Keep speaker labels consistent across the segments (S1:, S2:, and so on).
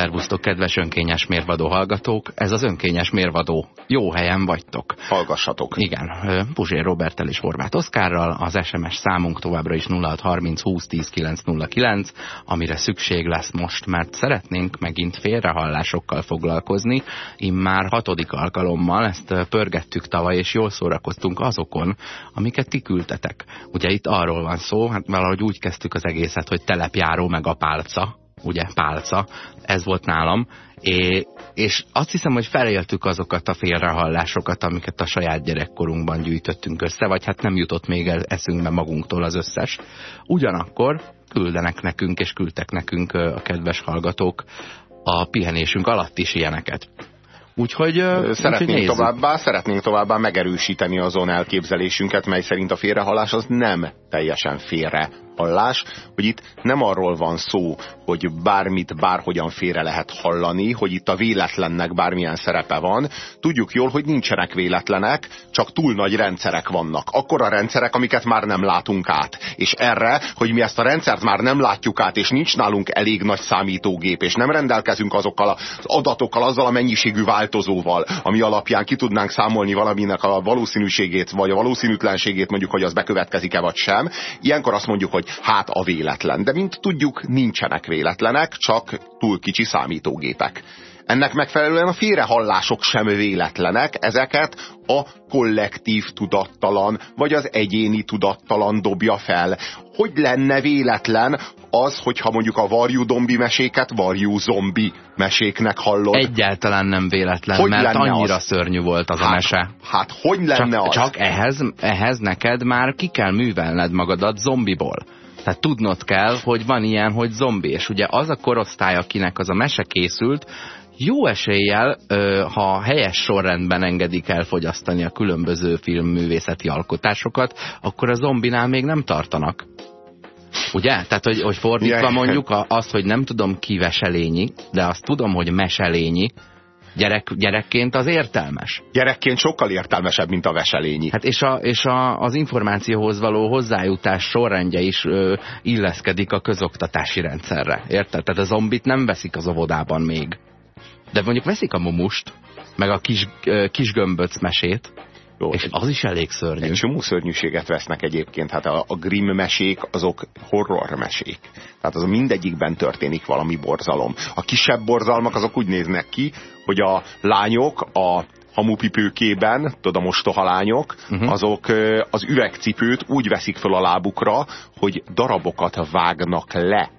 S1: Szervusztok, kedves önkényes mérvadó hallgatók! Ez az önkényes mérvadó. Jó helyen vagytok.
S2: Hallgassatok.
S1: Igen, Puzsér Robertel és Horváth Oszkárral, az SMS számunk továbbra is 0630 20 10 909, amire szükség lesz most, mert szeretnénk megint félrehallásokkal foglalkozni. Immár hatodik alkalommal ezt pörgettük tavaly, és jól szórakoztunk azokon, amiket ti küldtetek. Ugye itt arról van szó, hát valahogy úgy kezdtük az egészet, hogy telepjáró meg a pálca, ugye, pálca, ez volt nálam, é, és azt hiszem, hogy feléltük azokat a félrehallásokat, amiket a saját gyerekkorunkban gyűjtöttünk össze, vagy hát nem jutott még eszünkbe magunktól az összes. Ugyanakkor küldenek nekünk, és küldtek nekünk a kedves hallgatók a pihenésünk alatt is ilyeneket.
S2: Úgyhogy szeretnénk, úgyhogy továbbá, szeretnénk továbbá megerősíteni azon elképzelésünket, mely szerint a félrehallás az nem teljesen félre hallás, hogy itt nem arról van szó, hogy bármit bárhogyan félre lehet hallani, hogy itt a véletlennek bármilyen szerepe van. Tudjuk jól, hogy nincsenek véletlenek, csak túl nagy rendszerek vannak. Akkor a rendszerek, amiket már nem látunk át. És erre, hogy mi ezt a rendszert már nem látjuk át, és nincs nálunk elég nagy számítógép, és nem rendelkezünk azokkal az adatokkal, azzal a mennyiségű változóval, ami alapján ki tudnánk számolni valaminek a valószínűségét, vagy a valószínűtlenségét, mondjuk, hogy az bekövetkezik-e vagy sem. Ilyenkor azt mondjuk, hogy hát a véletlen. De mint tudjuk, nincsenek véletlenek, csak túl kicsi számítógépek. Ennek megfelelően a félrehallások sem véletlenek, ezeket a kollektív tudattalan, vagy az egyéni tudattalan dobja fel. Hogy lenne véletlen az, hogyha mondjuk a varjú dombi meséket varjú zombi meséknek hallod?
S1: Egyáltalán nem véletlen, hogy mert annyira az? szörnyű volt az
S2: hát,
S1: a mese.
S2: Hát hogy lenne
S1: csak,
S2: az?
S1: Csak ehhez, ehhez neked már ki kell művelned magadat zombiból. Tehát tudnod kell, hogy van ilyen, hogy zombi, és ugye az a korosztály, akinek az a mese készült, jó eséllyel, ha helyes sorrendben engedik elfogyasztani a különböző filmművészeti alkotásokat, akkor a zombinál még nem tartanak. Ugye? Tehát, hogy, hogy fordítva mondjuk azt, hogy nem tudom ki veselényi, de azt tudom, hogy meselényi, Gyerek, gyerekként az értelmes.
S2: Gyerekként sokkal értelmesebb, mint a veselényi.
S1: Hát és, a, és a, az információhoz való hozzájutás sorrendje is ö, illeszkedik a közoktatási rendszerre. Érted? Tehát a zombit nem veszik az óvodában még. De mondjuk veszik a mumust, meg a kis, kis gömböc mesét, jó, és az is elég szörnyű.
S2: Egy csomó szörnyűséget vesznek egyébként. Hát a, a Grimm mesék, azok horror mesék. Tehát az mindegyikben történik valami borzalom. A kisebb borzalmak azok úgy néznek ki, hogy a lányok a hamupipőkében, tudod, a mostoha lányok, uh mhm. -huh. azok az üvegcipőt úgy veszik fel a lábukra, hogy darabokat vágnak le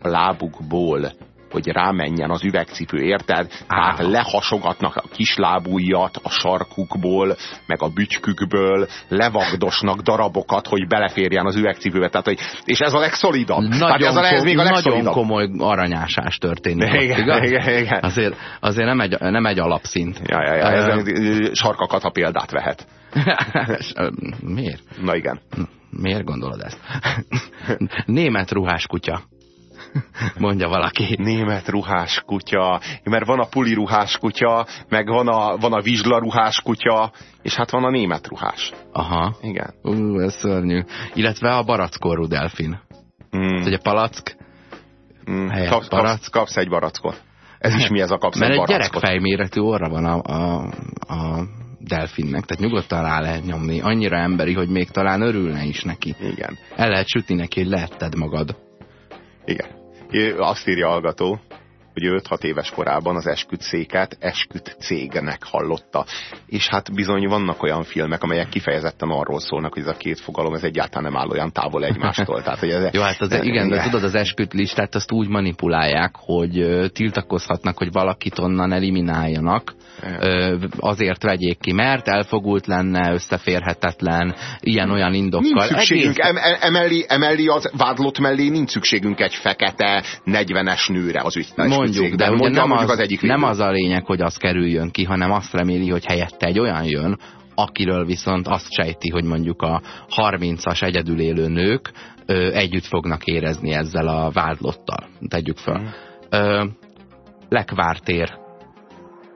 S2: a lábukból hogy rámenjen az üvegcipő, érted? Tehát lehasogatnak a kislábújat a sarkukból, meg a bütykükből, levagdosnak darabokat, hogy beleférjen az üvegcipőbe. Tehát, hogy, és ez a legszolidabb.
S1: Nagyon, Tehát ez a, ez még a nagyon komoly aranyásás történik. Igen,
S2: ott, igen, igen.
S1: Azért, azért nem, egy, nem egy alapszint.
S2: Ja, ja, ja, ez uh, sarkakat, ha példát vehet.
S1: Miért?
S2: Na igen.
S1: Miért gondolod ezt? Német ruhás kutya. mondja valaki.
S2: Német ruhás kutya, mert van a puli ruhás kutya, meg van a, van a vizsla ruhás kutya, és hát van a német ruhás.
S1: Aha.
S2: Igen.
S1: Ú, ez szörnyű. Illetve a barackorú delfin. Mm. Ugye palack,
S2: mm. kapsz, kapsz, kapsz egy barackot. Ez is mi ez a kapsz
S1: Mert egy, egy gyerekfejméretű orra van a, a, a delfinnek, tehát nyugodtan rá lehet nyomni. Annyira emberi, hogy még talán örülne is neki.
S2: Igen.
S1: El lehet sütni neki, hogy lehetted magad.
S2: Igen azt írja a hallgató, hogy 5-6 éves korában az esküt széket esküt cégnek hallotta. És hát bizony vannak olyan filmek, amelyek kifejezetten arról szólnak, hogy ez a két fogalom ez egyáltalán nem áll olyan távol egymástól. Tehát, hogy ez,
S1: Jó, hát az, igen, de tudod, az esküt listát azt úgy manipulálják, hogy tiltakozhatnak, hogy valakit onnan elimináljanak, azért vegyék ki, mert elfogult lenne, összeférhetetlen, ilyen-olyan indokkal. Nincs
S2: szükségünk, Egész... em emellé, emellé az vádlott mellé nincs szükségünk egy fekete 40-es nőre az ügyben.
S1: Mondjuk, de ugye nem az, az egyik nem az a lényeg, hogy az kerüljön ki, hanem azt reméli, hogy helyette egy olyan jön, akiről viszont azt sejti, hogy mondjuk a 30-as egyedül élő nők ö, együtt fognak érezni ezzel a vádlottal. Tegyük fel. Mm. Ö, Lekvártér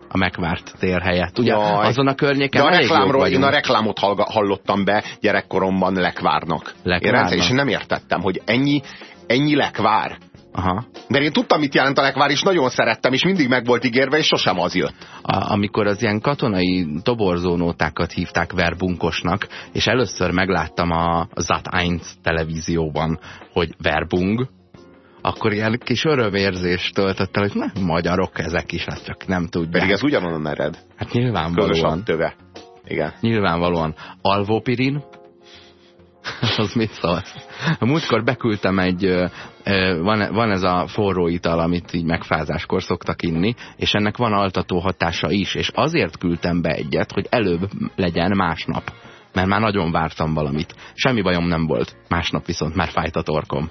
S1: a megvárt tér helyett. Ugye Jaj. azon a környéken
S2: De a reklámról, én a reklámot hallottam be gyerekkoromban lekvárnak. lekvárnak. Én, és nem értettem, hogy ennyi, ennyi lekvár. Aha. Mert én tudtam, mit jelent a lekvár, és nagyon szerettem, és mindig meg volt ígérve, és sosem az jött.
S1: A, amikor az ilyen katonai toborzónótákat hívták verbunkosnak, és először megláttam a Zat 1 televízióban, hogy verbung, akkor ilyen kis örömérzést töltött el, hogy nem magyarok ezek is, hát csak nem tudják.
S2: Pedig ez ugyanonnan ered.
S1: Hát nyilvánvalóan.
S2: töve. Igen.
S1: Nyilvánvalóan. Alvopirin, az mit szól? A múltkor beküldtem egy, van, van ez a forró ital, amit így megfázáskor szoktak inni, és ennek van altató hatása is, és azért küldtem be egyet, hogy előbb legyen másnap. Mert már nagyon vártam valamit. Semmi bajom nem volt. Másnap viszont már fájt a torkom.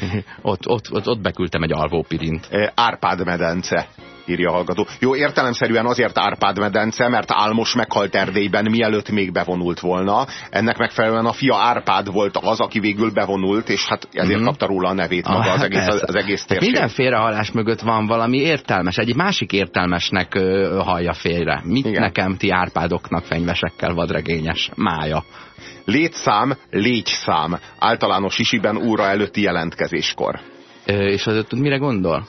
S1: ott, ott, ott, ott beküldtem egy alvópirint.
S2: Árpád medence írja a hallgató. Jó, értelemszerűen azért Árpád medence, mert Álmos meghalt Erdélyben, mielőtt még bevonult volna. Ennek megfelelően a fia Árpád volt az, aki végül bevonult, és hát ezért mm kapta róla a nevét maga ah, az egész, az, az egész térség.
S1: Minden félrehalás mögött van valami értelmes. Egy másik értelmesnek ö, hallja félre. Mit Igen. nekem ti Árpádoknak fenyvesekkel vadregényes mája?
S2: Létszám, légyszám. Általános isiben óra előtti jelentkezéskor.
S1: Ö, és az mire gondol?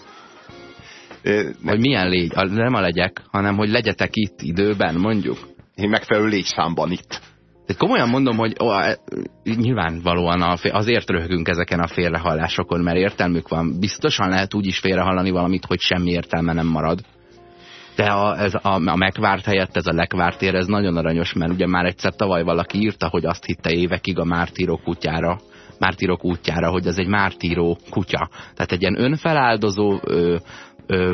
S1: Hogy milyen légy? Nem a legyek, hanem hogy legyetek itt időben, mondjuk.
S2: Én megfelelő légyszámban itt.
S1: De komolyan mondom, hogy ó, e, nyilvánvalóan a, azért röhögünk ezeken a félrehallásokon, mert értelmük van. Biztosan lehet úgy is félrehallani valamit, hogy semmi értelme nem marad. De a, ez a, a megvárt helyett ez a lekvárt ér, ez nagyon aranyos, mert ugye már egyszer tavaly valaki írta, hogy azt hitte évekig a mártírok kutyára, mártírok útjára, hogy ez egy mártíró kutya. Tehát egy ilyen önfeláldozó ö, ö,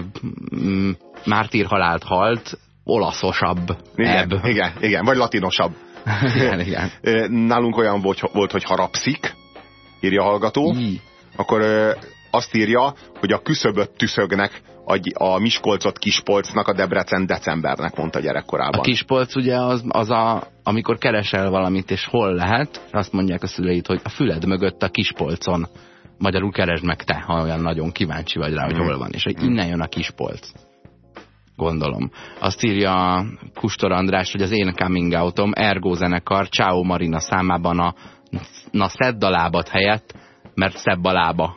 S1: mártírhalált halt, olaszosabb
S2: igen, ebb. Igen, igen, vagy latinosabb.
S1: igen, igen.
S2: Nálunk olyan volt, volt hogy harapszik, írja a hallgató, I. akkor azt írja, hogy a küszöböt tüszögnek a, a Miskolcot Kispolcnak, a Debrecen decembernek mondta gyerekkorában.
S1: A Kispolc ugye az, az a, amikor keresel valamit, és hol lehet, azt mondják a szüleid, hogy a füled mögött a Kispolcon. Magyarul keresd meg te, ha olyan nagyon kíváncsi vagy rá, hogy mm. hol van. És hogy innen jön a Kispolc gondolom. Azt írja Kustor András, hogy az én coming outom Ergo zenekar Ciao Marina számában a Na szedd a lábat helyett, mert szebb a lába.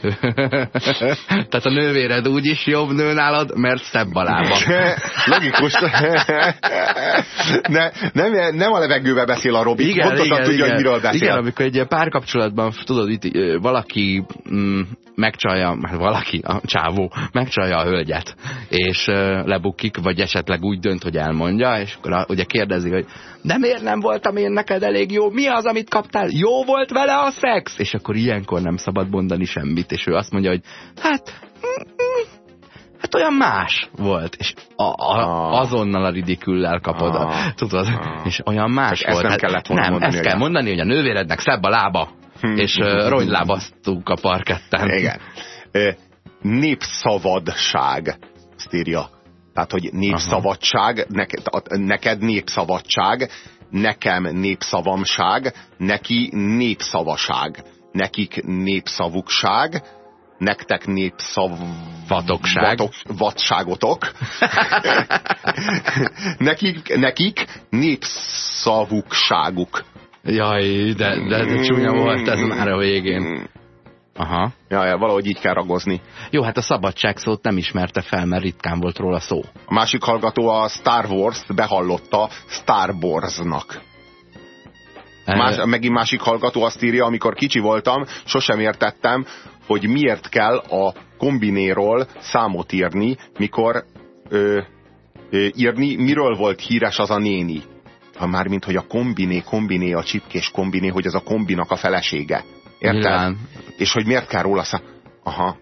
S1: Tehát a nővéred úgyis jobb nő nálad, mert szebb a lába.
S2: Logikus. ne, nem, nem a levegőbe beszél a Robi, igen, pontosan igen, tudja, igen. hogy miről beszél.
S1: Igen, amikor egy párkapcsolatban, tudod, itt valaki mm, megcsalja, hát valaki, a csávó, megcsalja a hölgyet, és uh, lebukik, vagy esetleg úgy dönt, hogy elmondja, és akkor a, ugye kérdezi, hogy de miért nem voltam én neked elég jó? Mi az, amit kaptál? Jó volt vele a szex? És akkor ilyenkor nem szabad mondani semmit, és ő azt mondja, hogy hát hát olyan más volt, és a, a, ah. azonnal a ridiküllel kapod, a, ah. tudod, ah. és olyan más
S2: volt.
S1: Ezt
S2: nem hát, kellett volna
S1: nem,
S2: mondani.
S1: ezt kell mondani, hogy a nővérednek szebb a lába, és rongylábaztunk a parketten.
S2: Igen. Népszavadság, azt írja. Tehát, hogy népszavadság, neked, neked népszavadság, nekem népszavamság, neki népszavaság, nekik népszavukság, nektek népszavvatokság. Vatságotok. nekik, nekik népszavukságuk.
S1: Jaj, de, de, de csúnya volt ez már a végén. Aha.
S2: Ja, ja, valahogy így kell ragozni.
S1: Jó, hát a szabadság szót nem ismerte fel, mert ritkán volt róla szó.
S2: A másik hallgató a Star Wars-t behallotta Star Wars-nak. Más, megint másik hallgató azt írja, amikor kicsi voltam, sosem értettem, hogy miért kell a kombinéról számot írni, mikor ö, ö, írni, miről volt híres az a néni. Ha már mint hogy a kombiné, kombiné, a csipkés kombiné, hogy az a kombinak a felesége. Érted? Nyilván. És hogy miért kell róla szám... Aha,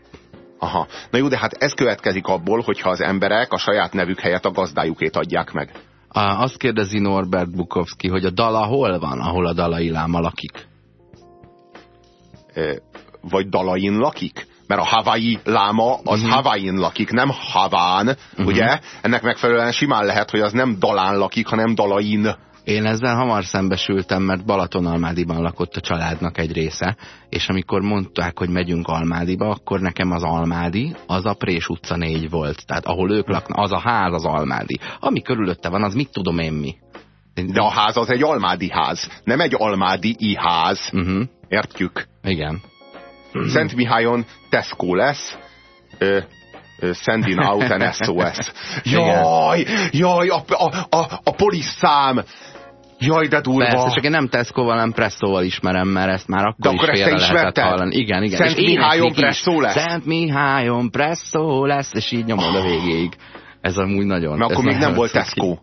S2: Aha. Na jó, de hát ez következik abból, hogyha az emberek a saját nevük helyett a gazdájukét adják meg.
S1: Azt kérdezi Norbert Bukowski, hogy a dala hol van, ahol a dalai láma lakik?
S2: Vagy dalain lakik? Mert a Hawaii láma az uh mhm. -huh. Hawaii-n lakik, nem Haván, uh mhm. -huh. ugye? Ennek megfelelően simán lehet, hogy az nem dalán lakik, hanem dalain.
S1: Én ezzel hamar szembesültem, mert Balatonalmádiban lakott a családnak egy része, és amikor mondták, hogy megyünk Almádiba, akkor nekem az Almádi, az a Prés utca 4 volt. Tehát ahol ők laknak, az a ház az Almádi. Ami körülötte van, az mit tudom én mi.
S2: De a ház az egy almádi ház, nem egy almádi i ház. Uh -huh. Értjük?
S1: Igen.
S2: Szent Mihályon Tesco lesz, ö, ö, an SOS. Jaj, jaj, a, a, a, a poliszám, Jaj, de durva.
S1: Persze, csak én nem Tesco-val, nem Presszóval ismerem, mert ezt már akkor, de akkor is félre lehetett hallani. Igen, igen.
S2: Szent Mihályon Presszó lesz?
S1: Szent Mihályon Presszó lesz, és így nyomod a végéig. Ez amúgy nagyon...
S2: Mert akkor még nem volt Tesco.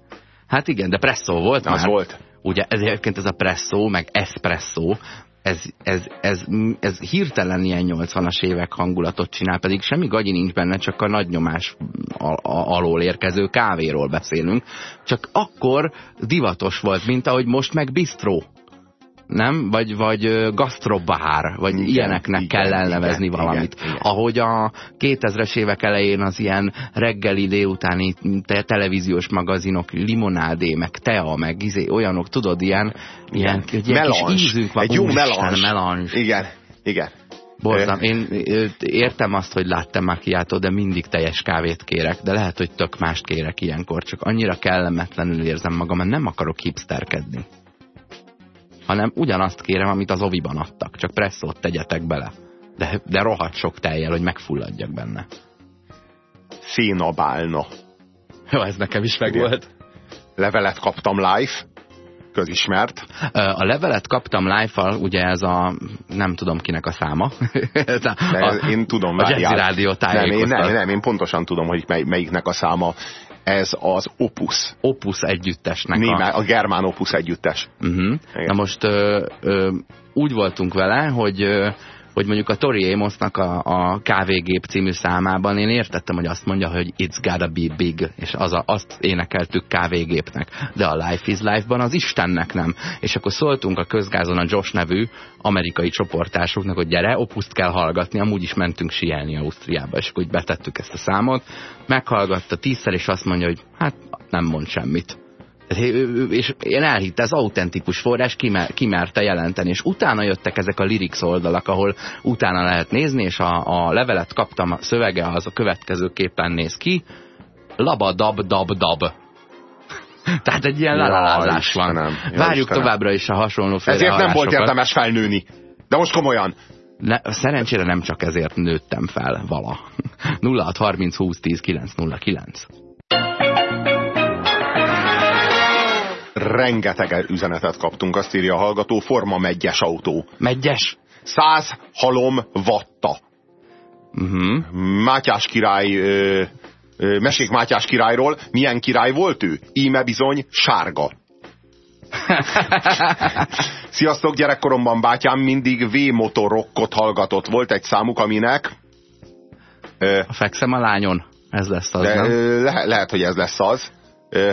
S1: Hát igen, de Presszó volt
S2: Az már. volt.
S1: Ugye ez egyébként ez a Presszó, meg Espresso, ez, ez, ez, ez hirtelen ilyen 80-as évek hangulatot csinál, pedig semmi gagyi nincs benne, csak a nagy nyomás alól érkező kávéról beszélünk. Csak akkor divatos volt, mint ahogy most meg bistró nem? Vagy, vagy gasztrobár, vagy igen, ilyeneknek igen, kell elnevezni igen, valamit. Igen, igen. Ahogy a 2000-es évek elején az ilyen reggeli délutáni te televíziós magazinok, limonádé, meg tea, meg izé, olyanok, tudod, ilyen, ilyen,
S2: ilyen kis ízünk van. Egy jó
S1: melans. melans.
S2: Igen, igen.
S1: Borzam, én értem azt, hogy láttam macchiato, de mindig teljes kávét kérek, de lehet, hogy tök mást kérek ilyenkor, csak annyira kellemetlenül érzem magam, mert nem akarok hipsterkedni hanem ugyanazt kérem, amit az oviban adtak, csak presszót tegyetek bele. De, de rohadt sok tejjel, hogy megfulladjak benne.
S2: Szénabálna.
S1: Jó, ez nekem is megvolt.
S2: Levelet kaptam live, közismert.
S1: A levelet kaptam live-val, ugye ez a, nem tudom kinek a száma.
S2: De a, én tudom,
S1: a Jazzy Rádió
S2: nem, én, nem, nem, én pontosan tudom, hogy mely, melyiknek a száma ez az Opus.
S1: Opus együttesnek
S2: Némel, a... a Germán Opus együttes.
S1: Uh mhm. -huh. Na most ö, ö, úgy voltunk vele, hogy ö, hogy mondjuk a Tori Amosnak a, a Kávégép című számában én értettem, hogy azt mondja, hogy it's gotta be big, és az a, azt énekeltük Kávégépnek. De a Life is Life-ban az Istennek nem. És akkor szóltunk a közgázon a Josh nevű amerikai csoportásoknak, hogy gyere, opuszt kell hallgatni, amúgy is mentünk sielni Ausztriába, és akkor úgy betettük ezt a számot. Meghallgatta tízszer, és azt mondja, hogy hát nem mond semmit és én elhitte, ez autentikus forrás, kimer, kimerte jelenteni, és utána jöttek ezek a lyrics oldalak, ahol utána lehet nézni, és a, a levelet kaptam, a szövege az a következőképpen néz ki, laba dab dab dab. Tehát egy ilyen lalálás van. Ja, Várjuk Istenem. továbbra is a hasonló
S2: Ezért nem volt érdemes felnőni. De most komolyan.
S1: Ne, szerencsére nem csak ezért nőttem fel vala. 0630 20 10 909
S2: rengeteg üzenetet kaptunk, azt írja a hallgató, forma megyes autó.
S1: Megyes?
S2: Száz halom vatta. Uh mhm. -huh. Mátyás király, ö, ö, mesék Mátyás királyról, milyen király volt ő? Íme bizony sárga. Sziasztok, gyerekkoromban bátyám mindig V-motorokkot hallgatott. Volt egy számuk, aminek...
S1: Ö, a fekszem a lányon. Ez lesz az,
S2: de, nem? Le, lehet, hogy ez lesz az. Ö,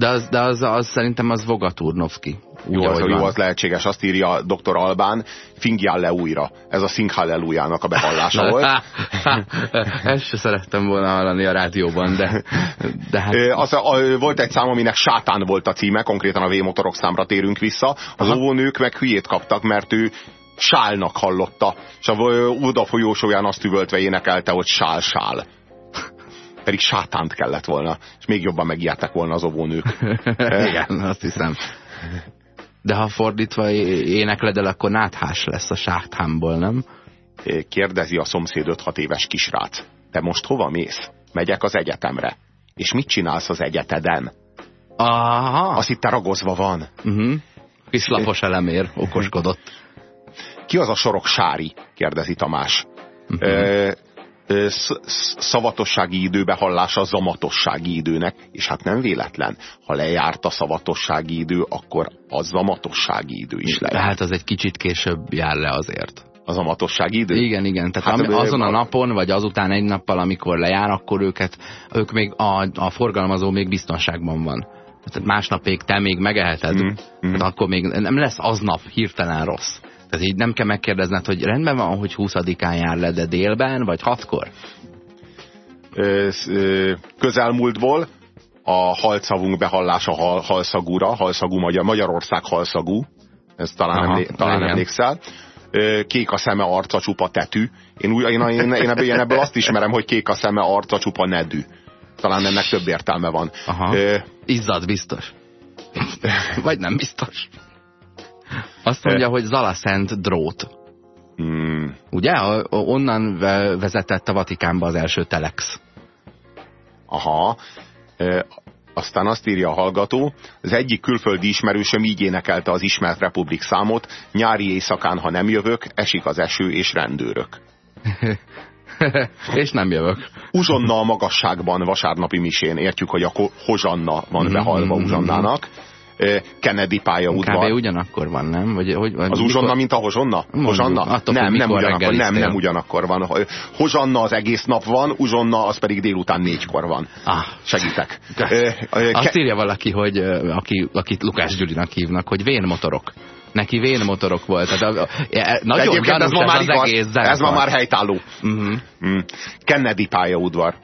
S1: de az, de az, az szerintem az Vogaturnovski.
S2: Jó, az, jó, az lehetséges, azt írja dr. Albán, fingjál le újra. Ez a Sing Hallelujának a behallása volt.
S1: Ezt se szerettem volna hallani a rádióban, de, de hát...
S2: Az, a, volt egy szám, aminek Sátán volt a címe, konkrétan a V-motorok számra térünk vissza. Az Aha. óvónők meg hülyét kaptak, mert ő sálnak hallotta, és a oda folyósóján azt üvöltve énekelte, hogy sál-sál pedig sátánt kellett volna, és még jobban megijedtek volna az óvónők.
S1: Igen, azt hiszem. De ha fordítva énekled el, akkor náthás lesz a sátánból, nem?
S2: Kérdezi a szomszéd 5-6 éves kisrác. Te most hova mész? Megyek az egyetemre. És mit csinálsz az egyeteden?
S1: Aha.
S2: Azt itt ragozva van. Uh
S1: mhm. -huh. Kis lapos elemér okoskodott.
S2: ki az a sorok sári? kérdezi Tamás. Uh -huh szavatossági időbe hallása zamatossági időnek, és hát nem véletlen. Ha lejárt a szavatossági idő, akkor a zamatossági idő is lejárt.
S1: Tehát az egy kicsit később jár le azért.
S2: Az a matossági idő?
S1: Igen, igen. Tehát hát ami, azon a napon, vagy azután egy nappal, amikor lejár, akkor őket, ők még a, a forgalmazó még biztonságban van. Tehát másnapig te még megeheted, mm, mm. Tehát akkor még nem lesz aznap hirtelen rossz. Tehát így nem kell megkérdezned, hogy rendben van, hogy 20-án jár le, de délben, vagy hatkor?
S2: Közelmúltból a halszavunk behallása hal, halszagúra, halszagú Magyar, Magyarország halszagú, ez talán, Aha, emlé, talán emlékszel. Kék a szeme, arca csupa tetű. Én, én, én, én, ebből, én ebből azt ismerem, hogy kék a szeme, arca csupa nedű. Talán ennek több értelme van.
S1: Aha. Izzad biztos. Vagy nem biztos. Azt mondja, hogy Zalaszent drót. Hmm. Ugye? Onnan vezetett a Vatikánba az első telex.
S2: Aha. E, aztán azt írja a hallgató, az egyik külföldi ismerősöm így énekelte az ismert Republik számot, nyári éjszakán, ha nem jövök, esik az eső és rendőrök.
S1: és nem jövök.
S2: Uzsonna a magasságban vasárnapi misén. Értjük, hogy a Hozsanna van behalva mhm, Uzsannának. Kennedy pályaudvar.
S1: Kb. ugyanakkor van, nem? Vagy, hogy,
S2: az mikor... Uzsonna, mint a Hozsonna? Hozsanna? Attól, nem, nem ugyanakkor, nem, nem ugyanakkor van. Hozsanna az egész nap van, Uzsonna az pedig délután négykor van. Ah. Segítek.
S1: Azt írja valaki, hogy aki, akit Lukás Gyurinak hívnak, hogy vénmotorok. Neki vénmotorok volt. Tehát a, a, a, nagyon gyanús ez, ma már az igaz, egész
S2: Ez ma már helytálló. Uh -huh. mm. Kennedy pályaudvar.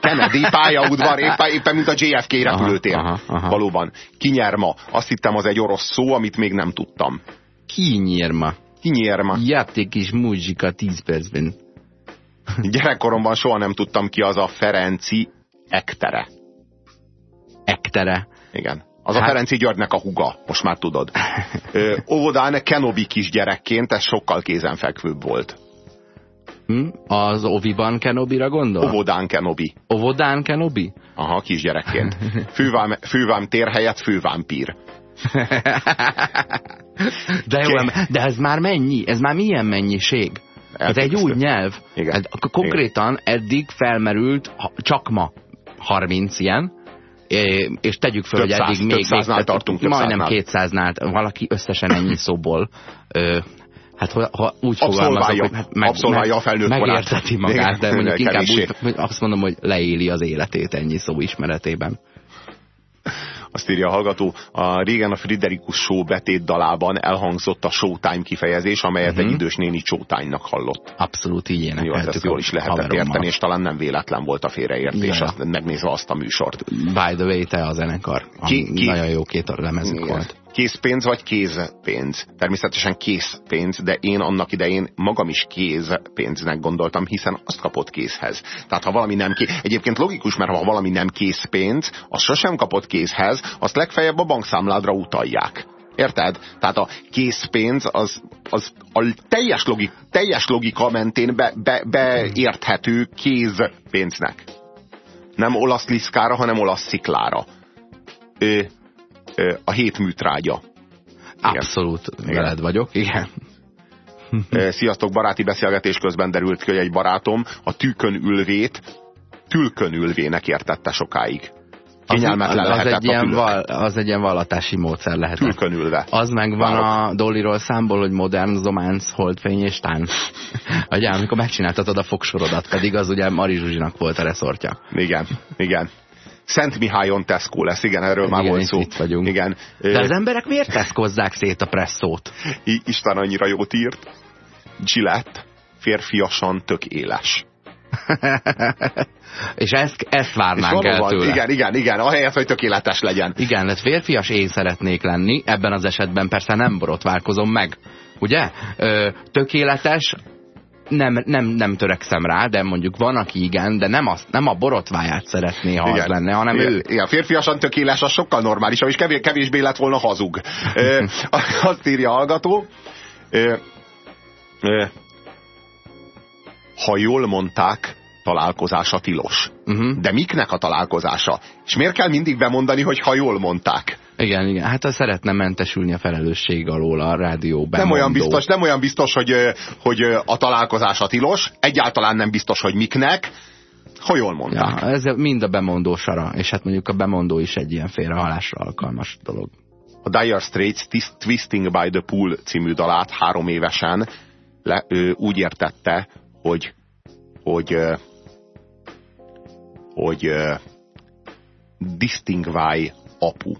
S2: Kennedy pályaudvar, éppen, éppen mint a JFK repülőtér. Aha, aha, aha. Valóban. Kinyerma. Azt hittem, az egy orosz szó, amit még nem tudtam.
S1: Kinyerma.
S2: Kinyerma.
S1: Játék és muzsika 10 percben.
S2: Gyerekkoromban soha nem tudtam ki az a Ferenci ektere.
S1: Ektere.
S2: Igen. Az hát... a Ferenci Györgynek a huga, most már tudod. Ö, óvodán Kenobi kisgyerekként ez sokkal kézenfekvőbb volt.
S1: Hm? Az Oviban Kenobira gondol?
S2: Ovodán Kenobi.
S1: Ovodán Kenobi?
S2: Aha, kisgyerekként. Fővám, fővám tér helyett fővámpír.
S1: de, jó, de ez már mennyi? Ez már milyen mennyiség? Ez egy új nyelv. Igen. Hát, konkrétan Igen. eddig felmerült csak ma 30 ilyen, és tegyük föl, hogy eddig még...
S2: Több még, tartunk,
S1: majdnem 200-nál, valaki összesen ennyi szóból hát ha, ha úgy fogalmazok, hát
S2: meg, abszolválja a felnőtt
S1: Megérteti magát, de mondjuk inkább úgy, hogy azt mondom, hogy leéli az életét ennyi szó ismeretében.
S2: Azt írja a hallgató, a régen a Friderikus Show betét dalában elhangzott a Showtime kifejezés, amelyet uh -huh. egy mhm. idős néni Showtime-nak hallott.
S1: Abszolút így énekeltük.
S2: Jó, hát ezt jól is lehetett haverommal. érteni, és talán nem véletlen volt a félreértés, ja. azt, megnézve azt a műsort.
S1: By the way, te a zenekar. Ki, ki, nagyon jó két lemezük volt
S2: készpénz vagy kézpénz. Természetesen készpénz, de én annak idején magam is kézpénznek gondoltam, hiszen azt kapott készhez. Tehát ha valami nem kész, egyébként logikus, mert ha valami nem készpénz, az sosem kapott készhez, azt legfeljebb a bankszámládra utalják. Érted? Tehát a készpénz az, az a teljes, logik, teljes logika mentén be, be, beérthető kézpénznek. Nem olasz liszkára, hanem olasz sziklára. Ö, a hét műtrágya.
S1: Abszolút igen. veled vagyok, igen.
S2: Sziasztok, baráti beszélgetés közben derült ki, hogy egy barátom a tűkön ülvét tülkön ülvének értette sokáig.
S1: Kényelmetlen az, az, egy ilyen val, az egy ilyen vallatási módszer lehet.
S2: Tülkön ülve.
S1: Az meg van a Dollyról számból, hogy modern zománc, holdfény és tán. Ugye, amikor megcsináltatod a fogsorodat, pedig az ugye Mari Zsuzsinak volt a reszortja.
S2: Igen, igen. Szent Mihályon Tesco lesz, igen, erről igen, már volt szó.
S1: Itt vagyunk. Igen. De az emberek miért teszkozzák szét a presszót?
S2: Isten annyira jót írt. Gillette, férfiasan tök éles.
S1: és ezt, ezt várnánk és el tőle.
S2: Igen, igen, igen, ahelyett, hogy tökéletes legyen.
S1: Igen, hát férfias én szeretnék lenni, ebben az esetben persze nem borotválkozom meg. Ugye? Ö, tökéletes, nem, nem, nem törekszem rá, de mondjuk van, aki igen, de nem, az, nem a borotváját szeretné, ha igen. az lenne, hanem
S2: igen,
S1: ő.
S2: Igen, férfiasan tökéles, az sokkal normálisabb, és kevés, kevésbé lett volna hazug. ö, azt írja a hallgató. Ö, ö, ha jól mondták, találkozása tilos. Uh mhm. -huh. De miknek a találkozása? És miért kell mindig bemondani, hogy ha jól mondták?
S1: Igen, igen. Hát ha szeretne mentesülni a felelősség alól a rádió bemondó.
S2: Nem olyan biztos, nem olyan biztos hogy, hogy a találkozás a tilos, egyáltalán nem biztos, hogy miknek, ha jól mondták.
S1: Ja, ez mind a bemondósara, és hát mondjuk a bemondó is egy ilyen félrehalásra alkalmas dolog.
S2: A Dire Straits Twisting by the Pool című dalát három évesen le, ő, úgy értette, hogy hogy hogy distingválj apu.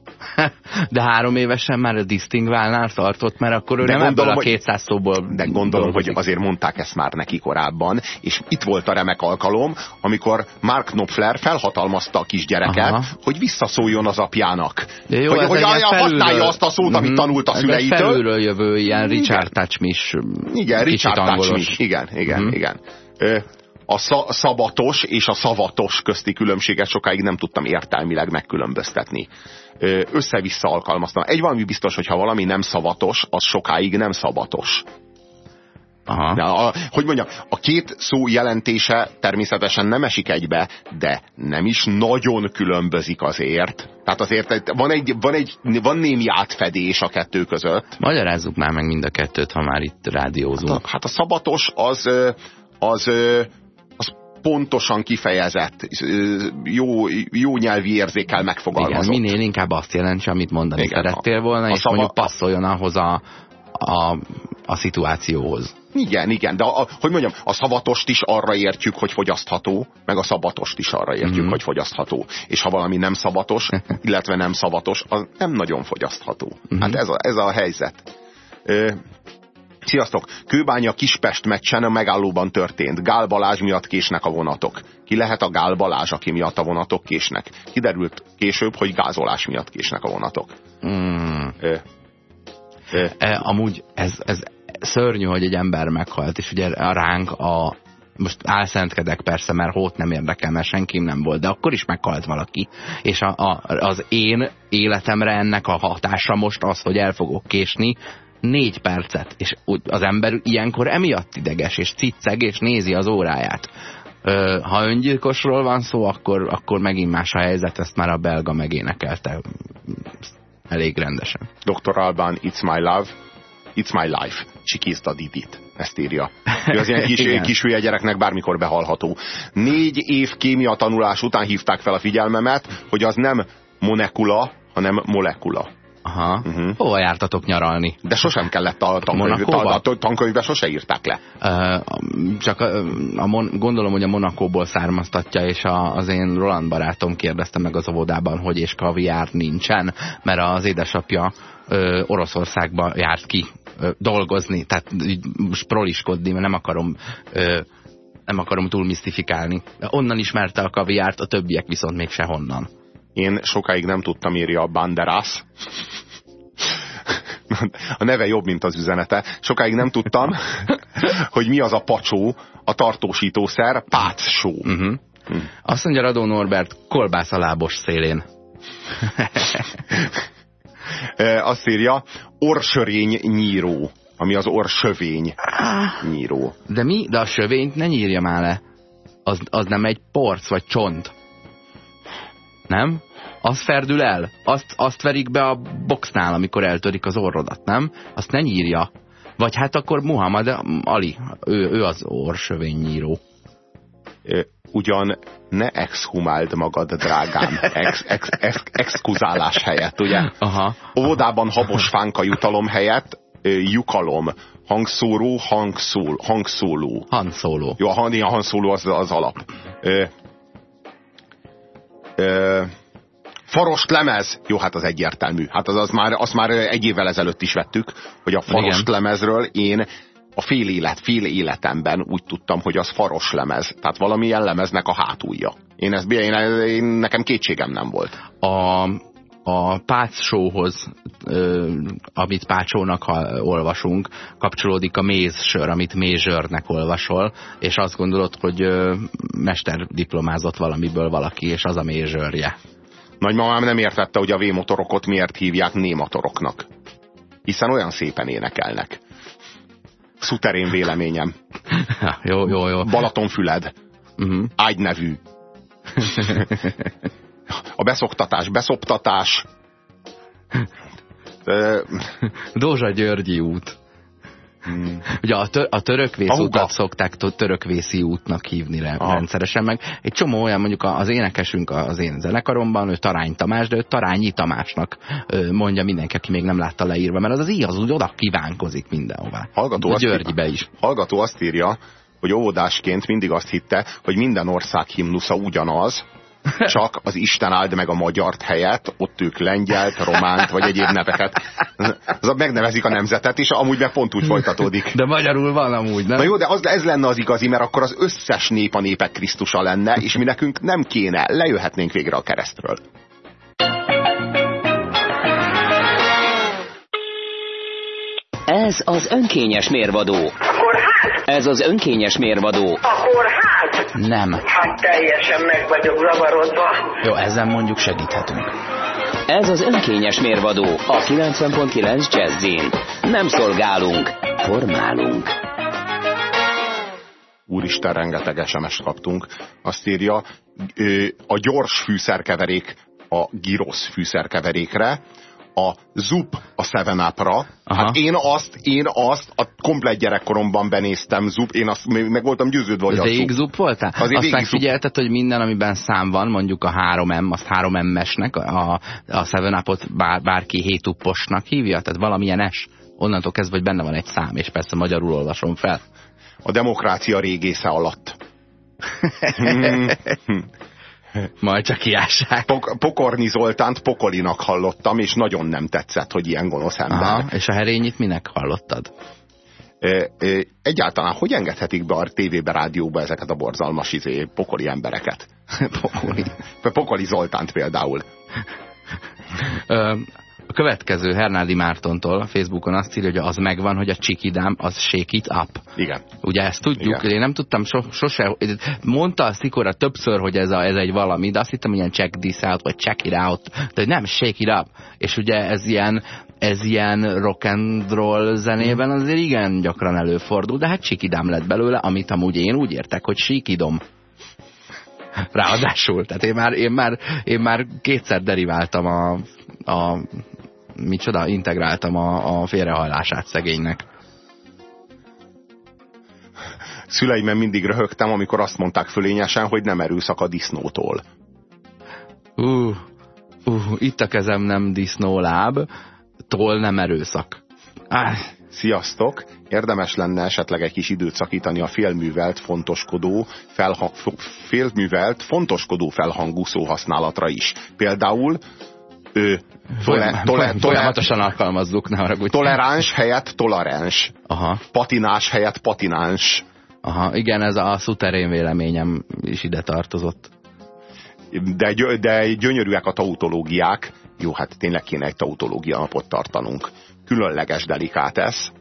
S1: De három évesen már a distingválnál tartott, mert akkor ő de nem gondolom, ebből a 200 szóból
S2: De gondolom, dolgozik. hogy azért mondták ezt már neki korábban, és itt volt a remek alkalom, amikor Mark Knopfler felhatalmazta a kisgyereket, Aha. hogy visszaszóljon az apjának. De jó, hogy hogy használja azt a szót, amit mhm. tanult a szüleitől.
S1: Felülről jövő ilyen Richard Touchmish.
S2: Igen, Richard Touchmish. Igen, igen, uh-huh. igen a szabatos és a szavatos közti különbséget sokáig nem tudtam értelmileg megkülönböztetni. Össze-vissza alkalmaztam. Egy valami biztos, hogy ha valami nem szavatos, az sokáig nem szabatos. Aha. De a, hogy mondjam, a két szó jelentése természetesen nem esik egybe, de nem is nagyon különbözik azért. Tehát azért van, egy, van, egy, van némi átfedés a kettő között.
S1: Magyarázzuk már meg mind a kettőt, ha már itt rádiózunk.
S2: Hát a, hát a szabatos az, az pontosan kifejezett, jó, jó nyelvi érzékel megfogalmazott.
S1: Igen, minél inkább azt jelentse, amit mondani Igen, szerettél volna, a és szava... mondjuk passzoljon ahhoz a, a, a szituációhoz.
S2: Igen, igen, de a, hogy mondjam, a szavatost is arra értjük, hogy fogyasztható, meg a szabatost is arra értjük, mm -hmm. hogy fogyasztható. És ha valami nem szabatos, illetve nem szabatos, az nem nagyon fogyasztható. Mm -hmm. Hát ez a, ez a helyzet. Sziasztok! Kőbánya Kispest meccsen a megállóban történt. Gál Balázs miatt késnek a vonatok. Ki lehet a Gál Balázs, aki miatt a vonatok késnek? Kiderült később, hogy gázolás miatt késnek a vonatok. Mm. Ö,
S1: ö. E, amúgy ez, ez szörnyű, hogy egy ember meghalt, és ugye ránk a, most álszentkedek persze, mert hót nem érdekel, mert senki nem volt, de akkor is meghalt valaki. És a, a, az én életemre ennek a hatása most az, hogy el fogok késni, négy percet, és az ember ilyenkor emiatt ideges, és cicceg, és nézi az óráját. Ö, ha öngyilkosról van szó, akkor, akkor megint más a helyzet, ezt már a belga megénekelte elég rendesen.
S2: Dr. Alban, It's My Love, It's My Life, Csikizta Didit. Ezt írja. Ő az ilyen kis, kis hülye gyereknek bármikor behalható. Négy év kémia tanulás után hívták fel a figyelmemet, hogy az nem monekula, hanem molekula.
S1: Aha. Uh-huh. Hova jártatok nyaralni?
S2: De sosem kellett a tankönyvbe, a tankönyvbe sose írták le.
S1: Uh, csak a, a mon, gondolom, hogy a Monakóból származtatja, és a, az én Roland barátom kérdezte meg az óvodában, hogy és kaviár nincsen, mert az édesapja uh, Oroszországba járt ki uh, dolgozni, tehát most proliskodni, mert nem akarom uh, nem akarom túl misztifikálni. Onnan ismerte a kaviárt, a többiek viszont még sehonnan.
S2: Én sokáig nem tudtam írja a Banderas. A neve jobb, mint az üzenete. Sokáig nem tudtam, hogy mi az a pacsó, a tartósítószer, pácsó. Uh -huh.
S1: hm. Azt mondja Radó Norbert, kolbász a lábos szélén.
S2: Azt írja, orsörény nyíró, ami az orsövény nyíró.
S1: De mi? De a sövényt ne nyírja már le. Az, az nem egy porc vagy csont. Nem? Az ferdül el. Azt, azt verik be a boxnál, amikor eltörik az orrodat, nem? Azt ne nyírja. Vagy hát akkor Muhammad Ali, ő, ő az orsövénynyíró.
S2: Ugyan ne exhumáld magad, drágám, ex, ex, ex, exkuzálás helyett, ugye? Aha. Óvodában habos fánka jutalom helyett jukalom, hangszóró, hangszól, hangszóló.
S1: Hangszóló.
S2: Jó, a, hangszóló az, az alap. Ö, Farost lemez, jó, hát az egyértelmű. Hát az, az már, azt már egy évvel ezelőtt is vettük, hogy a farost Igen. lemezről én a fél élet, fél életemben úgy tudtam, hogy az faros lemez. Tehát valamilyen lemeznek a hátulja. Én, ezt, én, én nekem kétségem nem volt.
S1: A, a Pács showhoz, amit Pácsónak olvasunk, kapcsolódik a mézsör, amit mézsörnek olvasol, és azt gondolod, hogy mester diplomázott valamiből valaki, és az a mézsörje.
S2: Nagymamám nem értette, hogy a V-motorokot miért hívják nématoroknak. Hiszen olyan szépen énekelnek. Szuterén véleményem.
S1: jó, jó, jó.
S2: Balatonfüled. Uh mhm. -huh. Ágynevű. a beszoktatás, beszoptatás.
S1: Dózsa Györgyi út. Hmm. Ugye a, tör, a törökvész a utat szokták törökvészi útnak hívni re, rendszeresen, meg egy csomó olyan, mondjuk az énekesünk az én zenekaromban, ő Tarány Tamás, de ő Tarányi Tamásnak mondja mindenki, aki még nem látta leírva, mert az az így az úgy oda kívánkozik mindenhová. Hallgató, azt, Györgyibe is.
S2: hallgató azt írja, hogy óvodásként mindig azt hitte, hogy minden ország himnusza ugyanaz, csak az Isten áld meg a magyart helyett, ott ők lengyelt, románt, vagy egyéb neveket. Az megnevezik a nemzetet, és amúgy meg pont úgy folytatódik.
S1: De magyarul van amúgy, nem?
S2: Na jó, de az, ez lenne az igazi, mert akkor az összes nép a népek Krisztusa lenne, és mi nekünk nem kéne, lejöhetnénk végre a keresztről.
S3: Ez az önkényes mérvadó. Ez az önkényes mérvadó.
S4: Akkor hát?
S1: Nem.
S4: Hát teljesen meg vagyok zavarodva.
S1: Jó, ezzel mondjuk segíthetünk.
S3: Ez az önkényes mérvadó a 90.9 Jazzin. Nem szolgálunk, formálunk.
S2: Úristen, rengeteg sms kaptunk. Azt írja, a gyors fűszerkeverék a girosz fűszerkeverékre, a Zup a Seven Up-ra. Hát én azt, én azt a komplet gyerekkoromban benéztem Zup, én azt meg voltam győződve, hogy
S1: Végig Zup voltál? Azért azt megfigyelted, hogy minden, amiben szám van, mondjuk a 3M, azt 3M-esnek, a, a Seven Up-ot bár, bárki hétuposnak hívja, tehát valamilyen es. Onnantól kezdve, hogy benne van egy szám, és persze magyarul olvasom fel.
S2: A demokrácia régésze alatt.
S1: Majd csak kiássák.
S2: Pok Pokorni Zoltánt Pokolinak hallottam, és nagyon nem tetszett, hogy ilyen gonosz ember. Aha,
S1: és a herényit minek hallottad?
S2: Egyáltalán hogy engedhetik be a tévébe, rádióba ezeket a borzalmas izé, pokoli embereket?
S1: pokoli.
S2: Pokoli Zoltánt például.
S1: A következő Hernádi Mártontól a Facebookon azt írja, hogy az megvan, hogy a csikidám az shake it up.
S2: Igen.
S1: Ugye ezt tudjuk, Igen. én nem tudtam so, sose, mondta a Szikora többször, hogy ez, a, ez egy valami, de azt hittem, ilyen check this out, vagy check it out, de nem, shake it up. És ugye ez ilyen, ez ilyen rock and roll zenében azért igen gyakran előfordul, de hát csikidám lett belőle, amit amúgy én úgy értek, hogy síkidom. Ráadásul, tehát én már, én már, én már kétszer deriváltam a, a micsoda, integráltam a, a félrehajlását szegénynek.
S2: Szüleimben mindig röhögtem, amikor azt mondták fölényesen, hogy nem erőszak a disznótól.
S1: Uh, uh, itt a kezem nem disznóláb, tól nem erőszak.
S2: Ah. Sziasztok! Érdemes lenne esetleg egy kis időt szakítani a félművelt, fontoskodó, felha félművelt, fontoskodó felhangú szóhasználatra is. Például ő,
S1: tole, tole, folyamatosan alkalmazzuk, ne haragudj.
S2: Toleráns helyett toleráns.
S1: Aha.
S2: Patinás helyett patináns.
S1: Aha, igen, ez a szuterén véleményem is ide tartozott.
S2: De, de gyönyörűek a tautológiák. Jó, hát tényleg kéne egy tautológia napot tartanunk. Különleges delikátesz.